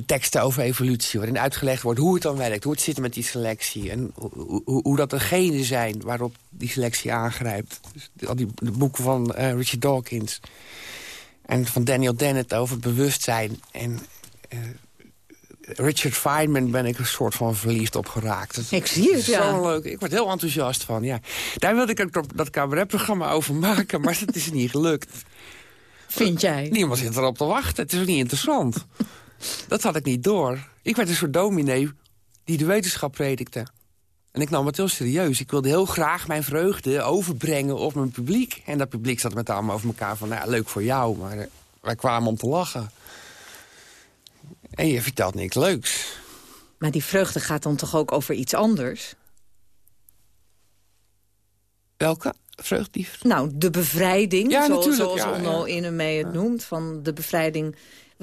teksten over evolutie... waarin uitgelegd wordt hoe het dan werkt, hoe het zit met die selectie... en hoe, hoe, hoe dat de genen zijn waarop die selectie aangrijpt. Dus al die de boeken van eh, Richard Dawkins... En van Daniel Dennett over het bewustzijn. En eh, Richard Feynman ben ik een soort van verliefd op geraakt. ik zie het, ja. Zo leuk. Ik word heel enthousiast van, ja. Daar wilde ik ook dat cabaretprogramma over maken, maar dat is niet gelukt. Vind jij? Niemand zit erop te wachten. Het is ook niet interessant. Dat had ik niet door. Ik werd een soort dominee die de wetenschap predikte. En ik nam het heel serieus. Ik wilde heel graag mijn vreugde overbrengen op mijn publiek. En dat publiek zat met allemaal over elkaar van... Nou, leuk voor jou, maar eh, wij kwamen om te lachen. En je vertelt niks leuks. Maar die vreugde gaat dan toch ook over iets anders? Welke vreugde? Nou, de bevrijding, ja, zoals, zoals ja, Onno ja. mee het noemt. Van de bevrijding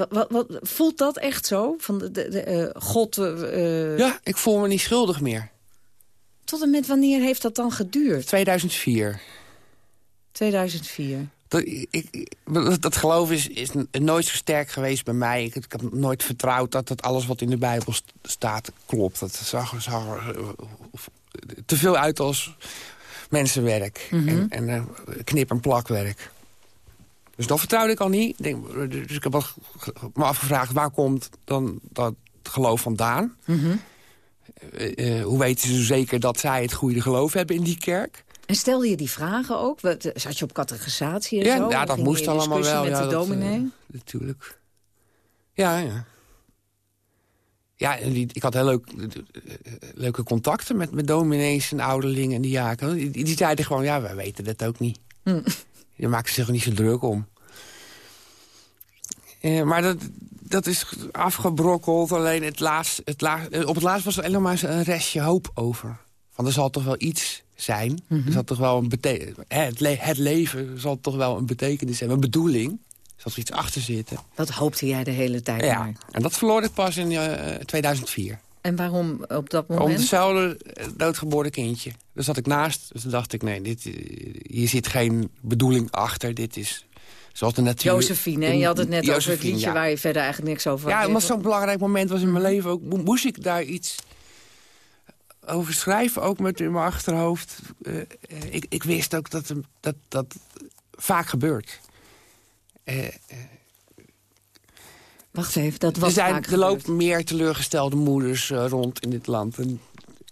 wat, wat, voelt dat echt zo? Van de, de, de uh, God... Uh, ja, ik voel me niet schuldig meer. Tot en met wanneer heeft dat dan geduurd? 2004. 2004. Dat, ik, dat geloof is, is nooit zo sterk geweest bij mij. Ik, ik heb nooit vertrouwd dat alles wat in de Bijbel staat klopt. Dat zag, zag er te veel uit als mensenwerk. Mm -hmm. En, en knip- en plakwerk. Dus dat vertrouwde ik al niet. Dus ik heb me afgevraagd, waar komt dan dat geloof vandaan? Mm -hmm. uh, uh, hoe weten ze zeker dat zij het goede geloof hebben in die kerk? En stelde je die vragen ook? Zat je op catechisatie en ja, zo? Ja, dat moest allemaal wel. met ja, de dominee? Dat, natuurlijk. Ja, ja. Ja, en die, ik had heel leuk, leuke contacten met, met dominees en ouderlingen en diaken. Die, die zeiden gewoon, ja, wij weten dat ook niet. Hm. Je maakt zich er niet zo druk om. Eh, maar dat, dat is afgebrokkeld. Alleen het laatst, het laatst, op het laatst was er helemaal een restje hoop over. Van er zal toch wel iets zijn. Mhm. Mm -hmm. Er zal toch wel een het, le het leven zal toch wel een betekenis hebben. Een bedoeling. Er zal er iets achter zitten. Dat hoopte jij de hele tijd ja. maar. En dat verloor ik pas in uh, 2004. En waarom op dat moment? Om hetzelfde doodgeboren kindje. Daar zat ik naast. Dus toen dacht ik, nee, dit, hier zit geen bedoeling achter. Dit is zoals de natuur... Josephine, en je had het net Josephine, over het liedje... Ja. waar je verder eigenlijk niks over Ja, had. omdat zo'n belangrijk moment was in mijn leven ook. Moest ik daar iets over schrijven, ook met in mijn achterhoofd. Uh, ik, ik wist ook dat dat, dat vaak gebeurt. Uh, Wacht even, dat was er, zijn, er lopen meer teleurgestelde moeders uh, rond in dit land. En,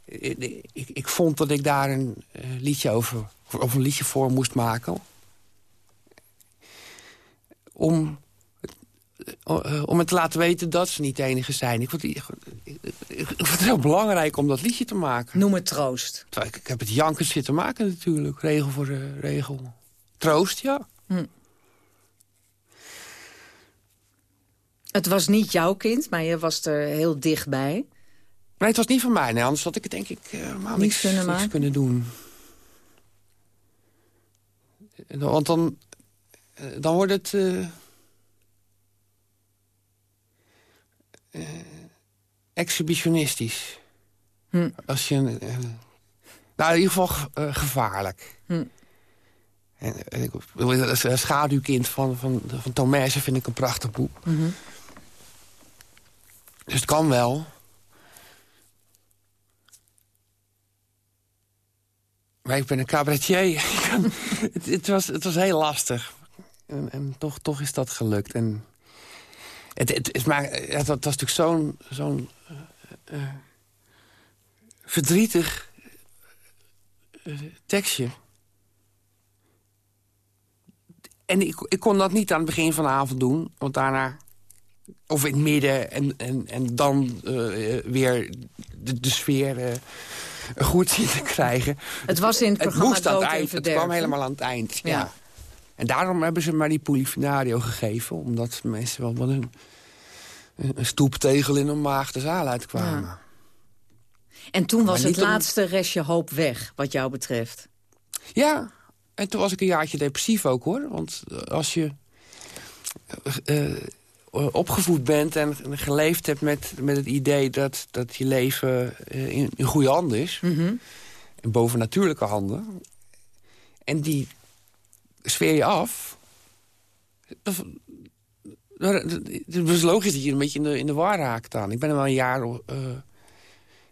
ik, ik, ik, vond dat ik daar een liedje over, of een liedje voor moest maken. Om, om het te laten weten dat ze niet de enige zijn. Ik vond, ik, ik vond het heel belangrijk om dat liedje te maken. Noem het troost. Ik, ik heb het jankers zitten maken natuurlijk, regel voor regel. Troost, ja. Hm. Het was niet jouw kind, maar je was er heel dichtbij. Nee, het was niet van mij. Nee, anders had ik het denk ik uh, maar niks, kunnen, niks kunnen doen. Want dan, dan wordt het... Uh, uh, exhibitionistisch. Hm. Als je... nou, in ieder geval gevaarlijk. Hm. En, en ik, schaduwkind van, van, van Thomasse vind ik een prachtig boek. Mm -hmm. Dus het kan wel. Maar ik ben een cabaretier. het, het, was, het was heel lastig. En, en toch, toch is dat gelukt. En het, het, is maar, het, was natuurlijk zo'n zo'n uh, uh, verdrietig uh, tekstje. En ik, ik kon dat niet aan het begin van de avond doen. Want daarna of in het midden en, en, en dan uh, weer de, de sfeer uh, goed zien te krijgen. Het was in het programma het aan het eind, Het kwam helemaal aan het eind, ja. ja. En daarom hebben ze maar die polifinario gegeven. Omdat mensen wel wat een, een stoeptegel in hun maag de zaal uitkwamen. Ja. En toen was het laatste restje hoop weg, wat jou betreft. Ja, en toen was ik een jaartje depressief ook, hoor. Want als je... Uh, opgevoed bent en geleefd hebt met, met het idee dat, dat je leven in, in goede handen is. Mm -hmm. In bovennatuurlijke handen. En die sfeer je af. Dat, het was logisch dat je een beetje in de, in de war raakt aan. Ik ben er wel een jaar... Uh,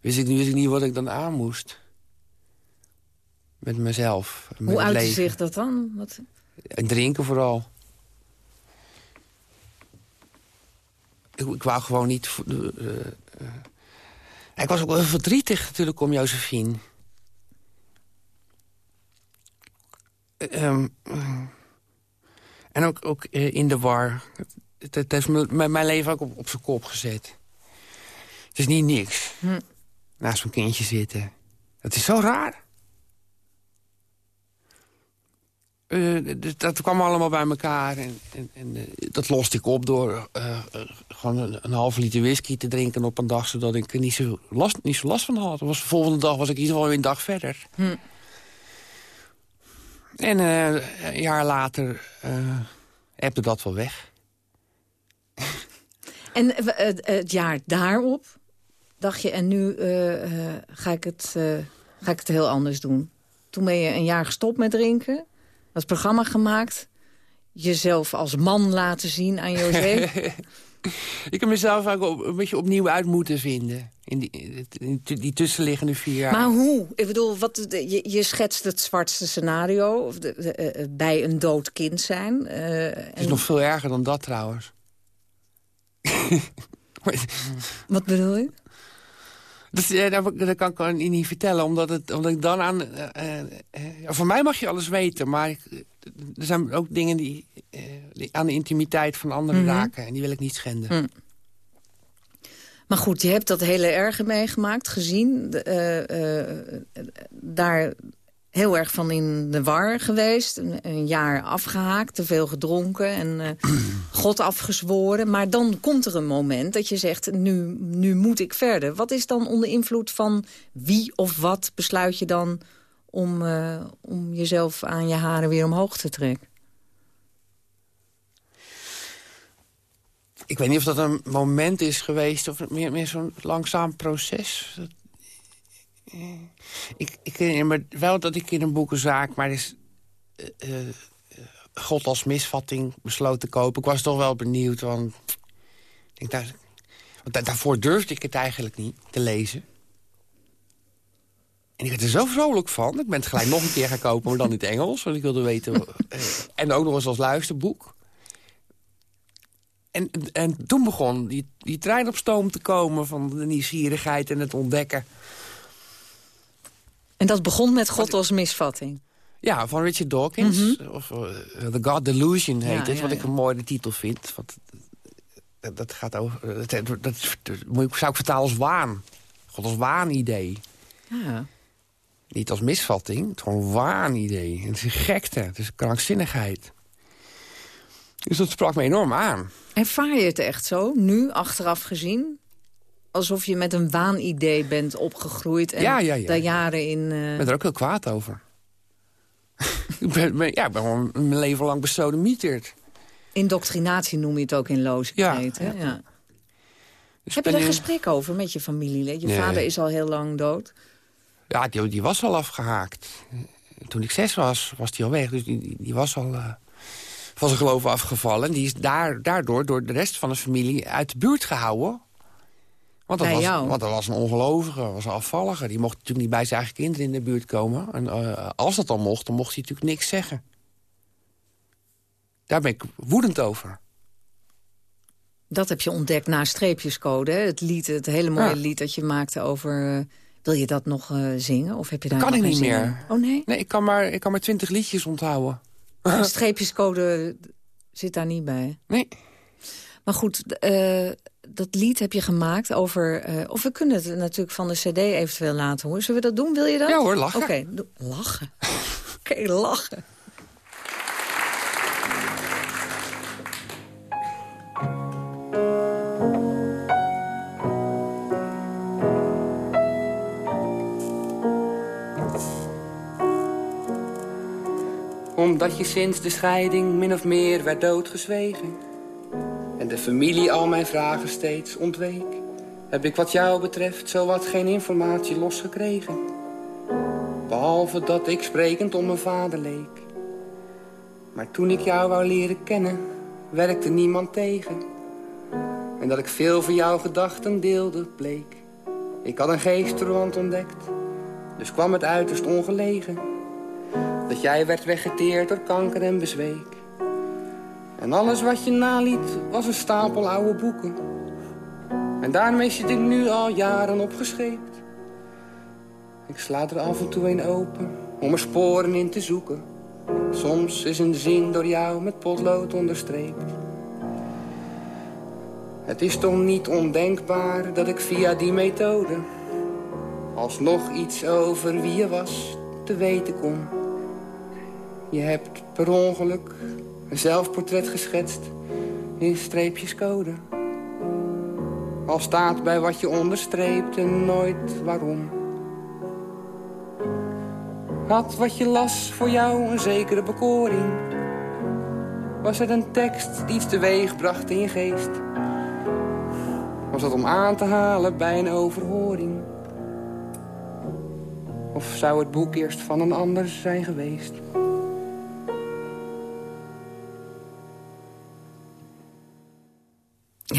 wist, ik, wist ik niet wat ik dan aan moest. Met mezelf. Met Hoe uitte zich dat dan? Wat? En drinken vooral. Ik, ik wou gewoon niet... ik was ook wel verdrietig natuurlijk om Josephine. Um, en ook, ook in de war. Het, het heeft mijn leven ook op, op zijn kop gezet. Het is niet niks. Hm. Naast zo'n kindje zitten. Het is zo raar. Uh, dat kwam allemaal bij elkaar. En, en, en uh, dat loste ik op door uh, gewoon een, een, halve liter whisky te drinken op een dag... zodat ik er niet zo last, niet zo last van had. Was, de volgende dag was ik in ieder geval weer een dag verder. Hm. En een jaar later hebde dat wel weg. En het jaar daarop dacht je, en nu ga, ik het, ga ik het heel anders doen? Toen ben je een jaar gestopt met drinken dat programma gemaakt. Jezelf als man laten zien aan José. ik heb mezelf ook een beetje opnieuw uit moeten vinden. In die, in die tussenliggende vier jaar. Maar hoe? Ik bedoel, wat, je, je schetst het zwartste scenario. Of de, eh, eh, bij een dood kind zijn. Uh, het is nog veel erger dan dat trouwens. wat bedoel je? Dat, eh, dat, kan ik niet vertellen, omdat, het, omdat ik dan aan... Uh, uh, voor mij mag je alles weten, maar ik, er zijn ook dingen die, die, aan de intimiteit van anderen mhm. raken. En die wil ik niet schenden. Mm. Maar goed, je hebt dat hele erge meegemaakt, gezien. daar heel erg van in de war geweest. Een, jaar afgehaakt, te veel gedronken en uh, God afgezworen. Maar dan komt er een moment dat je zegt, nu, nu moet ik verder. Wat is dan onder invloed van wie of wat besluit je dan... om, uh, om jezelf aan je haren weer omhoog te trekken? Ik weet niet of dat een moment is geweest of meer, meer zo'n langzaam proces. Ik, ik herinner me wel dat ik in een boekenzaak... maar is uh, God als misvatting besloten te kopen. Ik was toch wel benieuwd, want, ik daar, want daarvoor durfde ik het eigenlijk niet te lezen. En ik werd er zo vrolijk van. Ik ben het gelijk nog een keer gaan kopen, maar dan in het Engels. Want ik wilde weten... en ook nog eens als luisterboek. En, en toen begon die, die trein op stoom te komen... van de nieuwsgierigheid en het ontdekken. En dat begon met God als misvatting? Ja, van Richard Dawkins. Mhm. Of uh, The God Delusion heet het, wat ik een mooie titel vind. Want dat gaat over... Dat, dat, zou ik vertalen als waan. God als waanidee. Ja. Niet als misvatting, het is gewoon waanidee. Het is gekte, het is krankzinnigheid. Dus dat sprak me enorm aan. Ervaar je het echt zo, nu, achteraf gezien? Alsof je met een waanidee bent opgegroeid... en ja, ja, ja. daar jaren in... Uh... Ik ben er ook heel kwaad over. ik ben, ja, ik ben gewoon mijn leven lang besodemieterd. Indoctrinatie noem je het ook in kreet, ja, ja. Dus Heb je een gesprek over met je familie? Je vader is al heel lang dood. Ja, die, die, was al afgehaakt. Toen ik zes was, was die al weg. Dus die, die was al uh, van zijn geloof afgevallen. En die is daar, daardoor door de rest van de familie uit de buurt gehouden want dat, was, want dat was een ongelovige, was een afvallige. Die mocht natuurlijk niet bij zijn eigen kinderen in de buurt komen. En uh, als dat dan mocht, dan mocht hij natuurlijk niks zeggen. Daar ben ik woedend over. Dat heb je ontdekt na Streepjescode, hè? Het lied, het hele mooie lied dat je maakte over... Uh, wil je dat nog uh, zingen? Of heb je daar kan ik niet meer. Oh nee? Nee, ik kan maar, ik kan maar twintig liedjes onthouden. Streepjescode zit daar niet bij? Nee. Maar goed, uh, dat lied heb je gemaakt over... Uh, of we kunnen het natuurlijk van de cd eventueel laten horen. Zullen we dat doen? Wil je dat? Ja hoor, lachen. Oké, lachen. Oké, lachen. Omdat je sinds de scheiding min of meer werd doodgezwegen en de familie al mijn vragen steeds ontweek, heb ik wat jou betreft zowat geen informatie losgekregen. Behalve dat ik sprekend om mijn vader leek. Maar toen ik jou wou leren kennen, werkte niemand tegen. En dat ik veel van jouw gedachten deelde, bleek. Ik had een geestverwant ontdekt, dus kwam het uiterst ongelegen. Dat jij werd weggeteerd door kanker en bezweek. En alles wat je naliet was een stapel oude boeken. En daarmee zit ik nu al jaren opgescheept. Ik sla er af en toe een open om er sporen in te zoeken. Soms is een zin door jou met potlood onderstreept. Het is toch niet ondenkbaar dat ik via die methode... alsnog iets over wie je was te weten kom. Je hebt per ongeluk een zelfportret geschetst in streepjescode. Al staat bij wat je onderstreept en nooit waarom. Had wat je las voor jou een zekere bekoring? Was het een tekst die iets teweeg bracht in je geest? Was dat om aan te halen bij een overhoring? Of zou het boek eerst van een ander zijn geweest?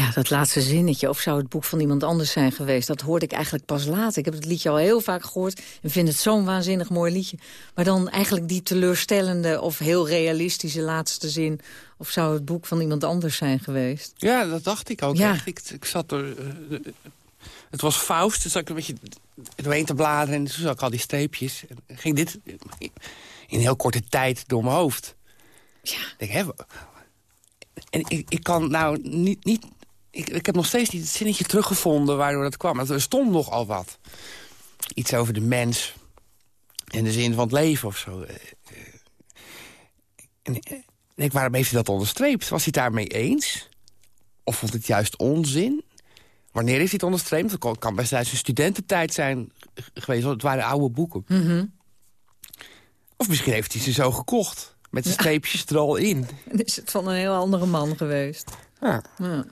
Ja, dat laatste zinnetje, of zou het boek van iemand anders zijn geweest... dat hoorde ik eigenlijk pas later. Ik heb het liedje al heel vaak gehoord en vind het zo'n waanzinnig mooi liedje. Maar dan eigenlijk die teleurstellende of heel realistische laatste zin... of zou het boek van iemand anders zijn geweest? Ja, dat dacht ik ook. Ja. Ik, ik zat er... Uh, het was Faust, dus zat ik een beetje doorheen te bladeren... en toen zag ik al die streepjes. En ging dit in heel korte tijd door mijn hoofd. Ja. Ik denk, hè, en ik, ik kan nou niet, niet ik, ik heb nog steeds niet het zinnetje teruggevonden waardoor dat kwam. Er stond nogal wat. Iets over de mens. En de zin van het leven of zo. Eh, eh, en, ik, waarom heeft hij dat onderstreept? Was hij het daarmee eens? Of vond het juist onzin? Wanneer heeft hij het onderstreept? Het kan best uit zijn studententijd zijn geweest. Want het waren oude boeken. Mhm. Of misschien heeft hij ze zo gekocht. Met de streepjes er al in. Dan is het van een heel andere man geweest. Ja. ja.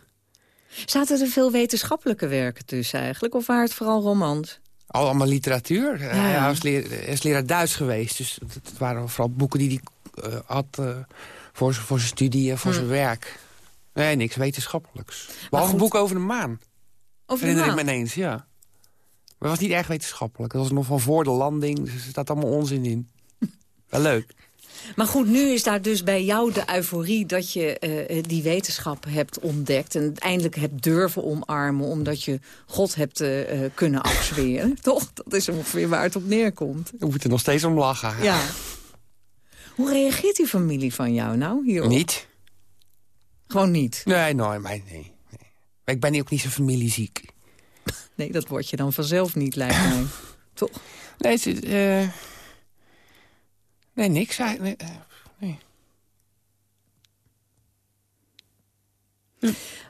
Zaten er veel wetenschappelijke werken tussen eigenlijk? Of waren het vooral romans? Allemaal literatuur. Ja. Hij was leraar, leraar Duits geweest. Dus het waren vooral boeken die hij uh, had uh, voor, voor zijn studie en voor hm. zijn werk. Nee, niks wetenschappelijks. Behalve een boek over de maan. Over de maan? ik me ineens, ja. Maar het was niet erg wetenschappelijk. Het was nog van voor de landing, dus er staat allemaal onzin in. Wel leuk. Maar goed, nu is daar dus bij jou de euforie dat je uh, die wetenschap hebt ontdekt... en eindelijk hebt durven omarmen omdat je God hebt uh, kunnen afzweren. Toch? Dat is ongeveer waar het op neerkomt. We moeten er nog steeds om lachen. Ja. Hoe reageert die familie van jou nou hierop? Niet. Gewoon niet? Nee, nee, nee. nee. Ik ben ook niet zo familieziek. Nee, dat word je dan vanzelf niet, lijkt mij. Toch? Nee, het, uh, Nee, niks. Nee. nee.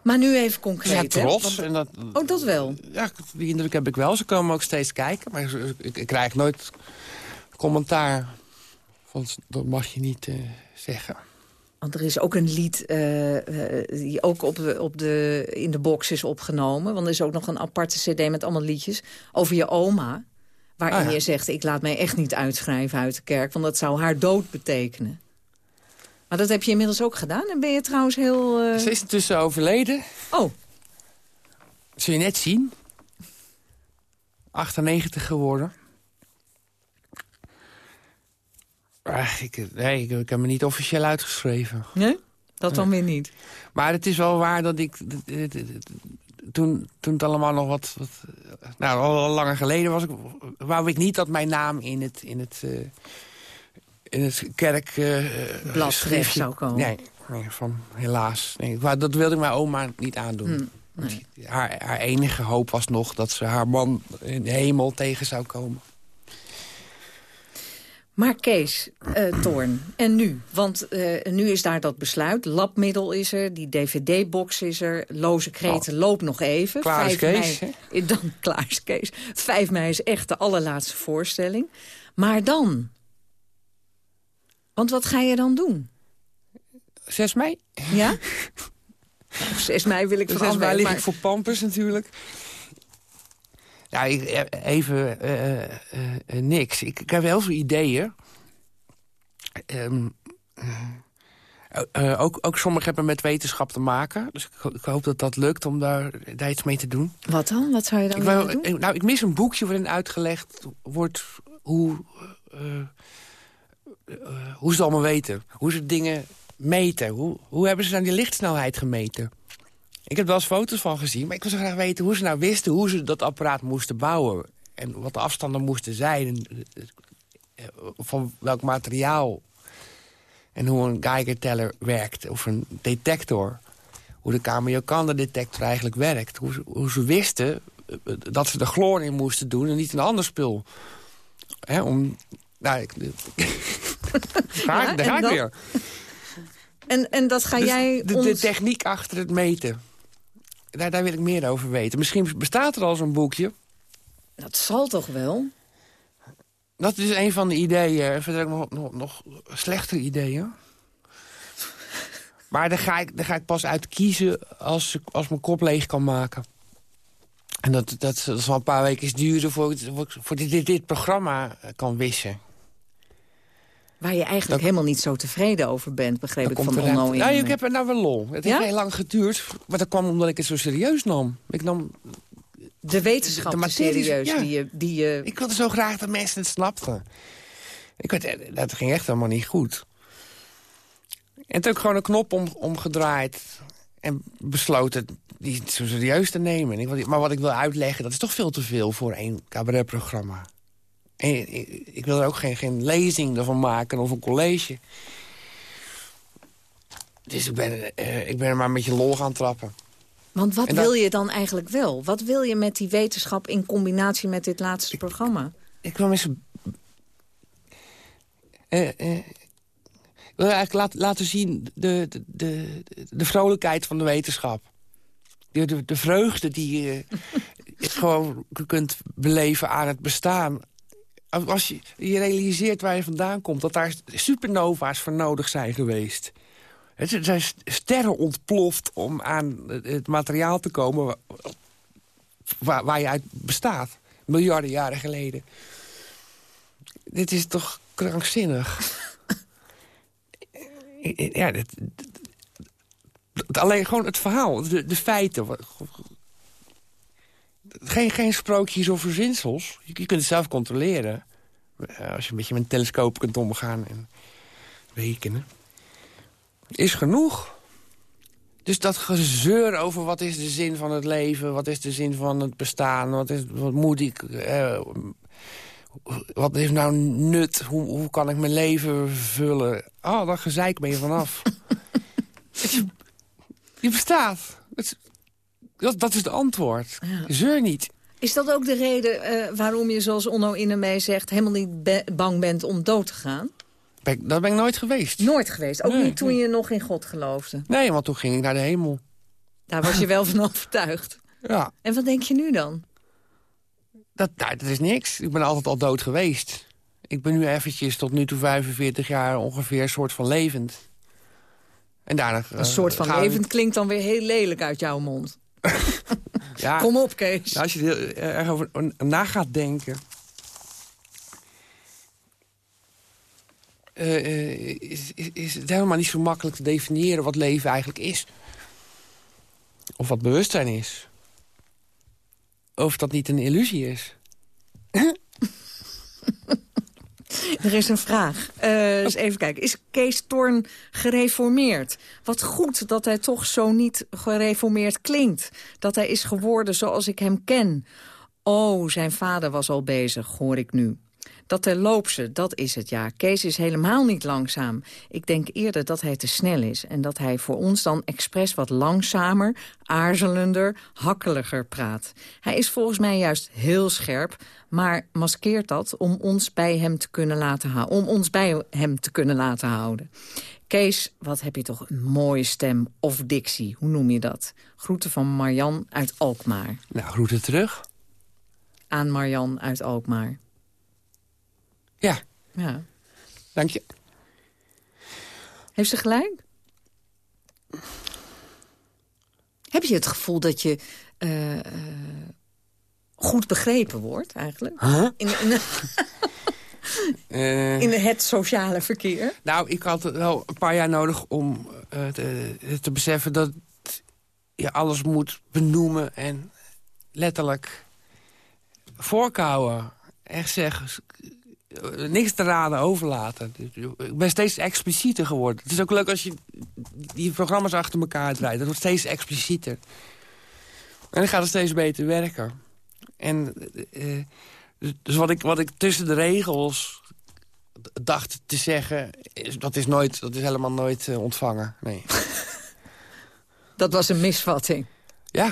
Maar nu even concreet. Ja, trots. En dat, oh, dat wel? Ja, die indruk heb ik wel. Ze komen ook steeds kijken. Maar ik, ik krijg nooit commentaar. Van, dat mag je niet uh, zeggen. Want er is ook een lied uh, die ook op op de, in de box is opgenomen. Want er is ook nog een aparte cd met allemaal liedjes over je oma. Waarin ah, je zegt, ik laat mij echt niet uitschrijven uit de kerk... want dat zou haar dood betekenen. Maar dat heb je inmiddels ook gedaan. En ben je trouwens heel... Uh... Ze is intussen overleden. Oh. Zul je net zien. 98 geworden. Ach, ik, nee, ik, ik, heb me niet officieel uitgeschreven. Nee? Dat dan weer niet. Maar het is wel waar dat ik toen, toen het allemaal nog wat... wat nou, al langer geleden was ik, wou ik niet dat mijn naam in het, in het, uh, in het kerk... Uh, Blad terecht zou komen. Nee, nee, van helaas. Nee, dat wilde ik mijn oma niet aandoen. Hm, haar, haar enige hoop was nog dat ze haar man in de hemel tegen zou komen. Maar Kees, uh, Toorn, en nu? Want uh, nu is daar dat besluit. Labmiddel is er, die dvd-box is er. Loze kreten oh. loopt nog even. Klaar is Kees. Mei, dan, klaar is Kees. 5 mei is echt de allerlaatste voorstelling. Maar dan? Want wat ga je dan doen? 6 mei? Ja? 6 mei wil ik van 6 mei lig ik voor Pampers natuurlijk. Ja, eh, even uh, uh, niks. Ik, ik, heb heel veel ideeën. Um, ook, ook sommige hebben met wetenschap te maken. Dus ik, ik, hoop dat dat lukt om daar, daar iets mee te doen. Wat dan? Wat zou je dan willen doen? Nou, ik mis een boekje waarin uitgelegd wordt hoe, hoe ze het allemaal weten. Hoe ze dingen meten. Hoe, hoe hebben ze dan die lichtsnelheid gemeten? Ik heb wel eens foto's van gezien, maar ik wil zo graag weten hoe ze nou wisten... hoe ze dat apparaat moesten bouwen en wat de afstanden moesten zijn... Eh, van welk materiaal en hoe een Geiger-teller werkt, of een detector. Hoe de Kamiokande-detector eigenlijk werkt. Hoe, hoe, ze wisten eh, dat ze de chloor in moesten doen en niet een ander spul. Hè, om... Nou, ik, ga, daar ga ik weer. En, en dat ga dus jij de, ons... de techniek achter het meten. Daar, daar wil ik meer over weten. Misschien bestaat er al zo'n boekje. Dat zal toch wel? Dat is een van de ideeën. Verder ik nog, nog, nog slechtere ideeën. Maar daar ga ik, daar ga ik pas uit kiezen als, als mijn kop leeg kan maken. En dat, dat, dat zal een paar weken duren voor, voor dit, dit, dit programma kan wissen. Waar je eigenlijk helemaal niet zo tevreden over bent, begreep ik van Onno. Ja, ik heb er nou wel lol. Het heeft heel lang geduurd, maar dat kwam omdat ik het zo serieus nam. Ik nam de wetenschap de serieus die, je, die je... Ik wilde zo graag dat mensen het snapten. Ik weet, dat ging echt helemaal niet goed. En toen heb ik gewoon een knop om, omgedraaid. En besloten die zo serieus te nemen. Ik, maar wat ik wil uitleggen, dat is toch veel te veel voor één cabaretprogramma. En ik, ik, wil er ook geen, geen lezing ervan maken of een college. Dus ik ben, uh, ik ben er maar een beetje lol gaan trappen. Want wat wil je dan eigenlijk wel? Wat wil je met die wetenschap in combinatie met dit laatste programma? Ik wil mensen... Uh, uh, ik wil eigenlijk laten zien de, de, de, de vrolijkheid van de wetenschap. De, de, de vreugde die je gewoon kunt beleven aan het bestaan. Als je, je realiseert waar je vandaan komt... dat daar supernova's voor nodig zijn geweest... Er zijn sterren ontploft om aan het materiaal te komen waar, waar je uit bestaat. Miljarden jaren geleden. Dit is toch krankzinnig? ja, dit, alleen gewoon het verhaal, de, de feiten. Geen, geen sprookjes of verzinsels. Je, je kunt het zelf controleren. Als je een beetje met een telescoop kunt omgaan en rekenen is genoeg. Dus dat gezeur over wat is de zin van het leven... wat is de zin van het bestaan, wat, is, wat moet ik... Eh, wat heeft nou nut, hoe, hoe kan ik mijn leven vullen? Oh, dat gezeik ben je vanaf. je bestaat. dat, dat is het antwoord. Zeur niet. Is dat ook de reden uh, waarom je, zoals Onno Innemee zegt... helemaal niet bang bent om dood te gaan? Ben, dat ben ik nooit geweest. Nooit geweest? Ook niet toen je nog in God geloofde? Nee, want toen ging ik naar de hemel. Daar was je wel van overtuigd? Ja. En wat denk je nu dan? Dat, nou, dat is niks. Ik ben altijd al dood geweest. Ik ben nu eventjes tot nu toe 45 jaar ongeveer een soort van levend. En daarna, een soort van levend klinkt dan weer heel lelijk uit jouw mond. ja, Kom op, Kees. Nou, als je er erg over na gaat denken... uh, is, is, is, het helemaal niet zo makkelijk te definiëren wat leven eigenlijk is. Of wat bewustzijn is. Of dat niet een illusie is. Er is een vraag. Uh, eens even kijken. Is Kees Torn gereformeerd? Wat goed dat hij toch zo niet gereformeerd klinkt. Dat hij is geworden zoals ik hem ken. Oh, zijn vader was al bezig, hoor ik nu. Dat terloopse, dat is het ja. Kees is helemaal niet langzaam. Ik denk eerder dat hij te snel is. En dat hij voor ons dan expres wat langzamer, aarzelender, hakkeliger praat. Hij is volgens mij juist heel scherp, maar maskeert dat om ons bij hem te kunnen laten, houden, om ons bij hem te kunnen laten houden. Kees, wat heb je toch een mooie stem of dictie, hoe noem je dat? Groeten van Marjan uit Alkmaar. Nou, groeten terug. Aan Marjan uit Alkmaar. Ja. Ja. Dank je. Heeft ze gelijk? Heb je het gevoel dat je uh, uh, goed begrepen wordt, eigenlijk? Huh? In, in, uh, in, het sociale verkeer? Nou, ik had wel een paar jaar nodig om te, te beseffen... dat je alles moet benoemen en letterlijk voorkouwen. Echt zeggen, niks te raden overlaten. Ik ben steeds explicieter geworden. Het is ook leuk als je die programma's achter elkaar draait. Het wordt steeds explicieter. En dan gaat het steeds beter werken. En uh, dus wat ik, wat ik tussen de regels dacht te zeggen... Is, dat, is nooit, dat is helemaal nooit uh, ontvangen. Nee. dat was een misvatting. Ja.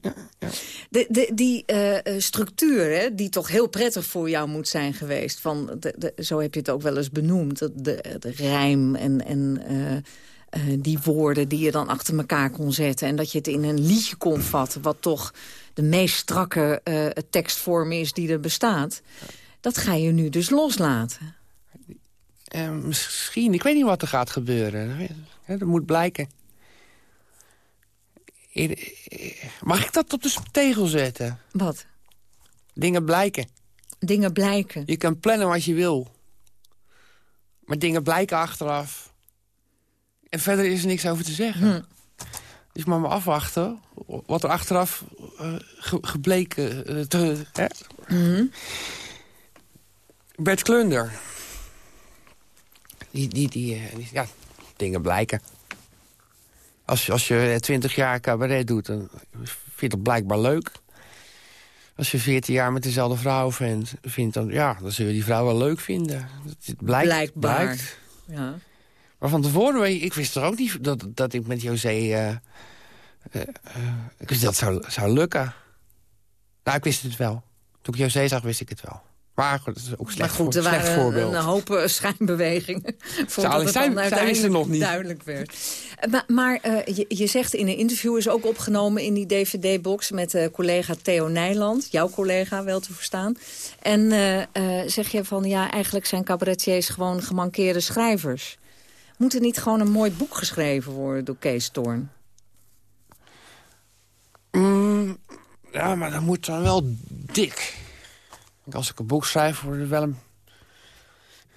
Ja, ja. De, de, die uh, structuur, hè, die toch heel prettig voor jou moet zijn geweest... Van de, zo heb je het ook wel eens benoemd, de, de, rijm en... en uh, uh, die woorden die je dan achter elkaar kon zetten... en dat je het in een liedje kon vatten... wat toch de meest strakke tekstvorm is die er bestaat... dat ga je nu dus loslaten. Misschien, ik weet niet wat er gaat gebeuren. Dat moet blijken. Mag ik dat op de tegel zetten? Wat? Dingen blijken. Dingen blijken. Je kan plannen wat je wil. Maar dingen blijken achteraf. En verder is er niks over te zeggen. Hm. Dus maar maar afwachten wat er achteraf uh, ge gebleken... Uh, te, hè? Mhm. Bert Klunder. Die, die, die, die, ja, dingen blijken. Als, als je twintig jaar cabaret doet, dan vind je het blijkbaar leuk. Als je veertien jaar met dezelfde vrouw vindt, vindt dan, ja, dan zul je die vrouw wel leuk vinden. Het blijkt, Blijkbaar. Blijkt. Ja. Maar van tevoren, ik wist toch ook niet dat, dat ik met José... Uh, uh, uh, ik wist dat zou, zou lukken. Nou, ik wist het wel. Toen ik José zag, wist ik het wel. Maar dat is ook slecht, maar goed, er slecht waren voorbeeld. een hoop uh, schijnbewegingen. Voordat het zijn, uiteindelijk nog niet. duidelijk werd. Maar, maar uh, je, je, zegt in een interview, is ook opgenomen in die dvd-box... met uh, collega Theo Nijland, jouw collega wel te verstaan. En zeg je van, ja, eigenlijk zijn cabaretiers gewoon gemankeerde schrijvers. Moet er niet gewoon een mooi boek geschreven worden door Kees Toorn? Mm, ja, maar dat moet dan wel dik. Als ik een boek schrijf, wordt het wel een...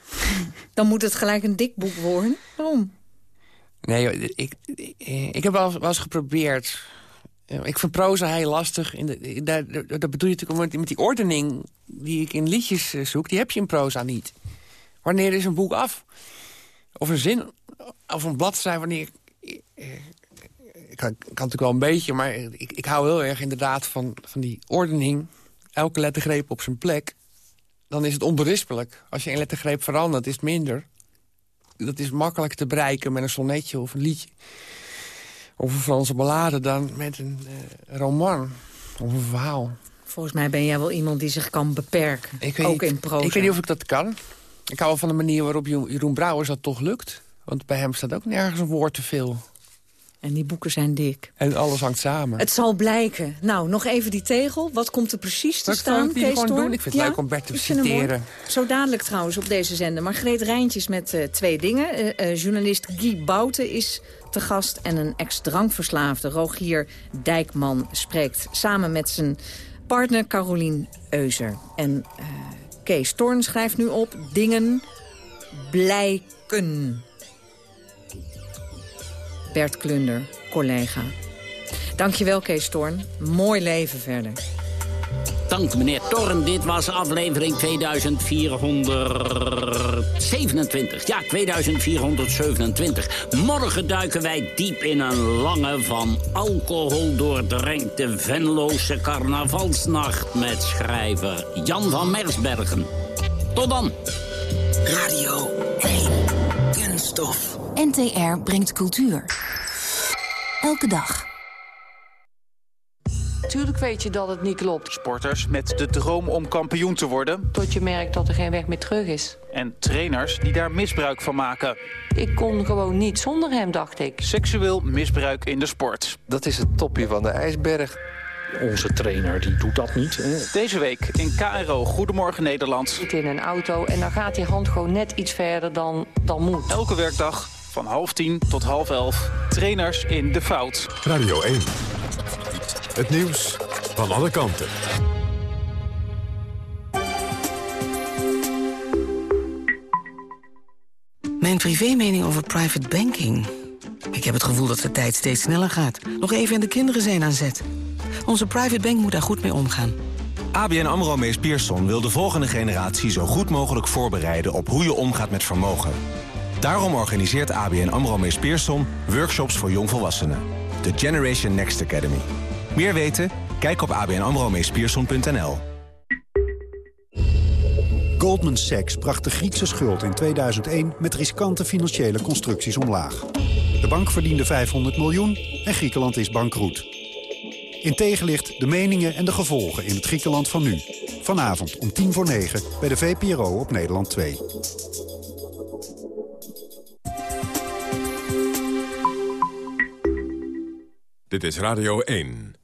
Dan moet het gelijk een dik boek worden? Waarom? Nee, ik, ik, ik heb wel, eens geprobeerd... Ik vind proza heel lastig. In de, daar, dat bedoel je natuurlijk met die ordening die ik in liedjes zoek. Die heb je in proza niet. Wanneer is een boek af? Of een zin, of een bladzij, wanneer... Ik, ik, kan, kan natuurlijk wel een beetje, maar ik, ik hou heel erg inderdaad van, van die ordening elke lettergreep op zijn plek... dan is het onberispelijk. Als je een lettergreep verandert, is het minder. Dat is makkelijk te bereiken met een sonnetje of een liedje. Of een Franse ballade dan met een uh, roman of een verhaal. Volgens mij ben jij wel iemand die zich kan beperken, ik weet ook in proza. Ik weet niet of ik dat kan. Ik hou wel van de manier waarop Jeroen Brouwers dat toch lukt. Want bij hem staat ook nergens een woord te veel. En die boeken zijn dik. En alles hangt samen. Het zal blijken. Nou, nog even die tegel. Wat komt er precies te Dat staan, ik Kees doen. Ik vind het Ja? leuk om Bert te citeren. Zo dadelijk trouwens op deze zender. Margreet Rijntjes met eh, twee dingen. Eh, eh, journalist Guy Bouten is te gast. En een ex-drankverslaafde Rogier Dijkman spreekt samen met zijn partner Carolien Euser. En Kees Toorn schrijft nu op dingen blijken. Bert Klunder, collega. Dankjewel, Kees Toorn. Mooi leven verder. Dank meneer Torn. Dit was aflevering 2427. Ja, 2427. Morgen duiken wij diep in een lange van alcohol doordrenkte Venloze carnavalsnacht... met schrijver Jan van Mersbergen. Tot dan. Radio 1. NTR brengt cultuur. Elke dag. Tuurlijk weet je dat het niet klopt. Sporters met de droom om kampioen te worden. Tot je merkt dat er geen weg meer terug is. En trainers die daar misbruik van maken. Ik kon gewoon niet zonder hem, dacht ik. Seksueel misbruik in de sport. Dat is het topje van de ijsberg. Onze trainer die doet dat niet. Hè? Deze week in KRO Goedemorgen Nederland. Zit in een auto en dan gaat die hand gewoon net iets verder dan, dan moet. Elke werkdag van half tien tot half elf. Trainers in de fout. Radio 1. Het nieuws van alle kanten. Mijn privémening over private banking. Ik heb het gevoel dat de tijd steeds sneller gaat. Nog even en de kinderen zijn aan zet. Onze private bank moet daar goed mee omgaan. ABN AMRO Mees Pierson wil de volgende generatie zo goed mogelijk voorbereiden op hoe je omgaat met vermogen. Daarom organiseert ABN AMRO Mees Pierson workshops voor jongvolwassenen. De Generation Next Academy. Meer weten? Kijk op abnamromeespierson.nl. Goldman Sachs bracht de Griekse schuld in 2001 met riskante financiële constructies omlaag. De bank verdiende 500 miljoen en Griekenland is bankroet. In tegenlicht de meningen en de gevolgen in het Griekenland van nu. Vanavond om tien voor negen bij de VPRO op Nederland 2. Dit is Radio 1.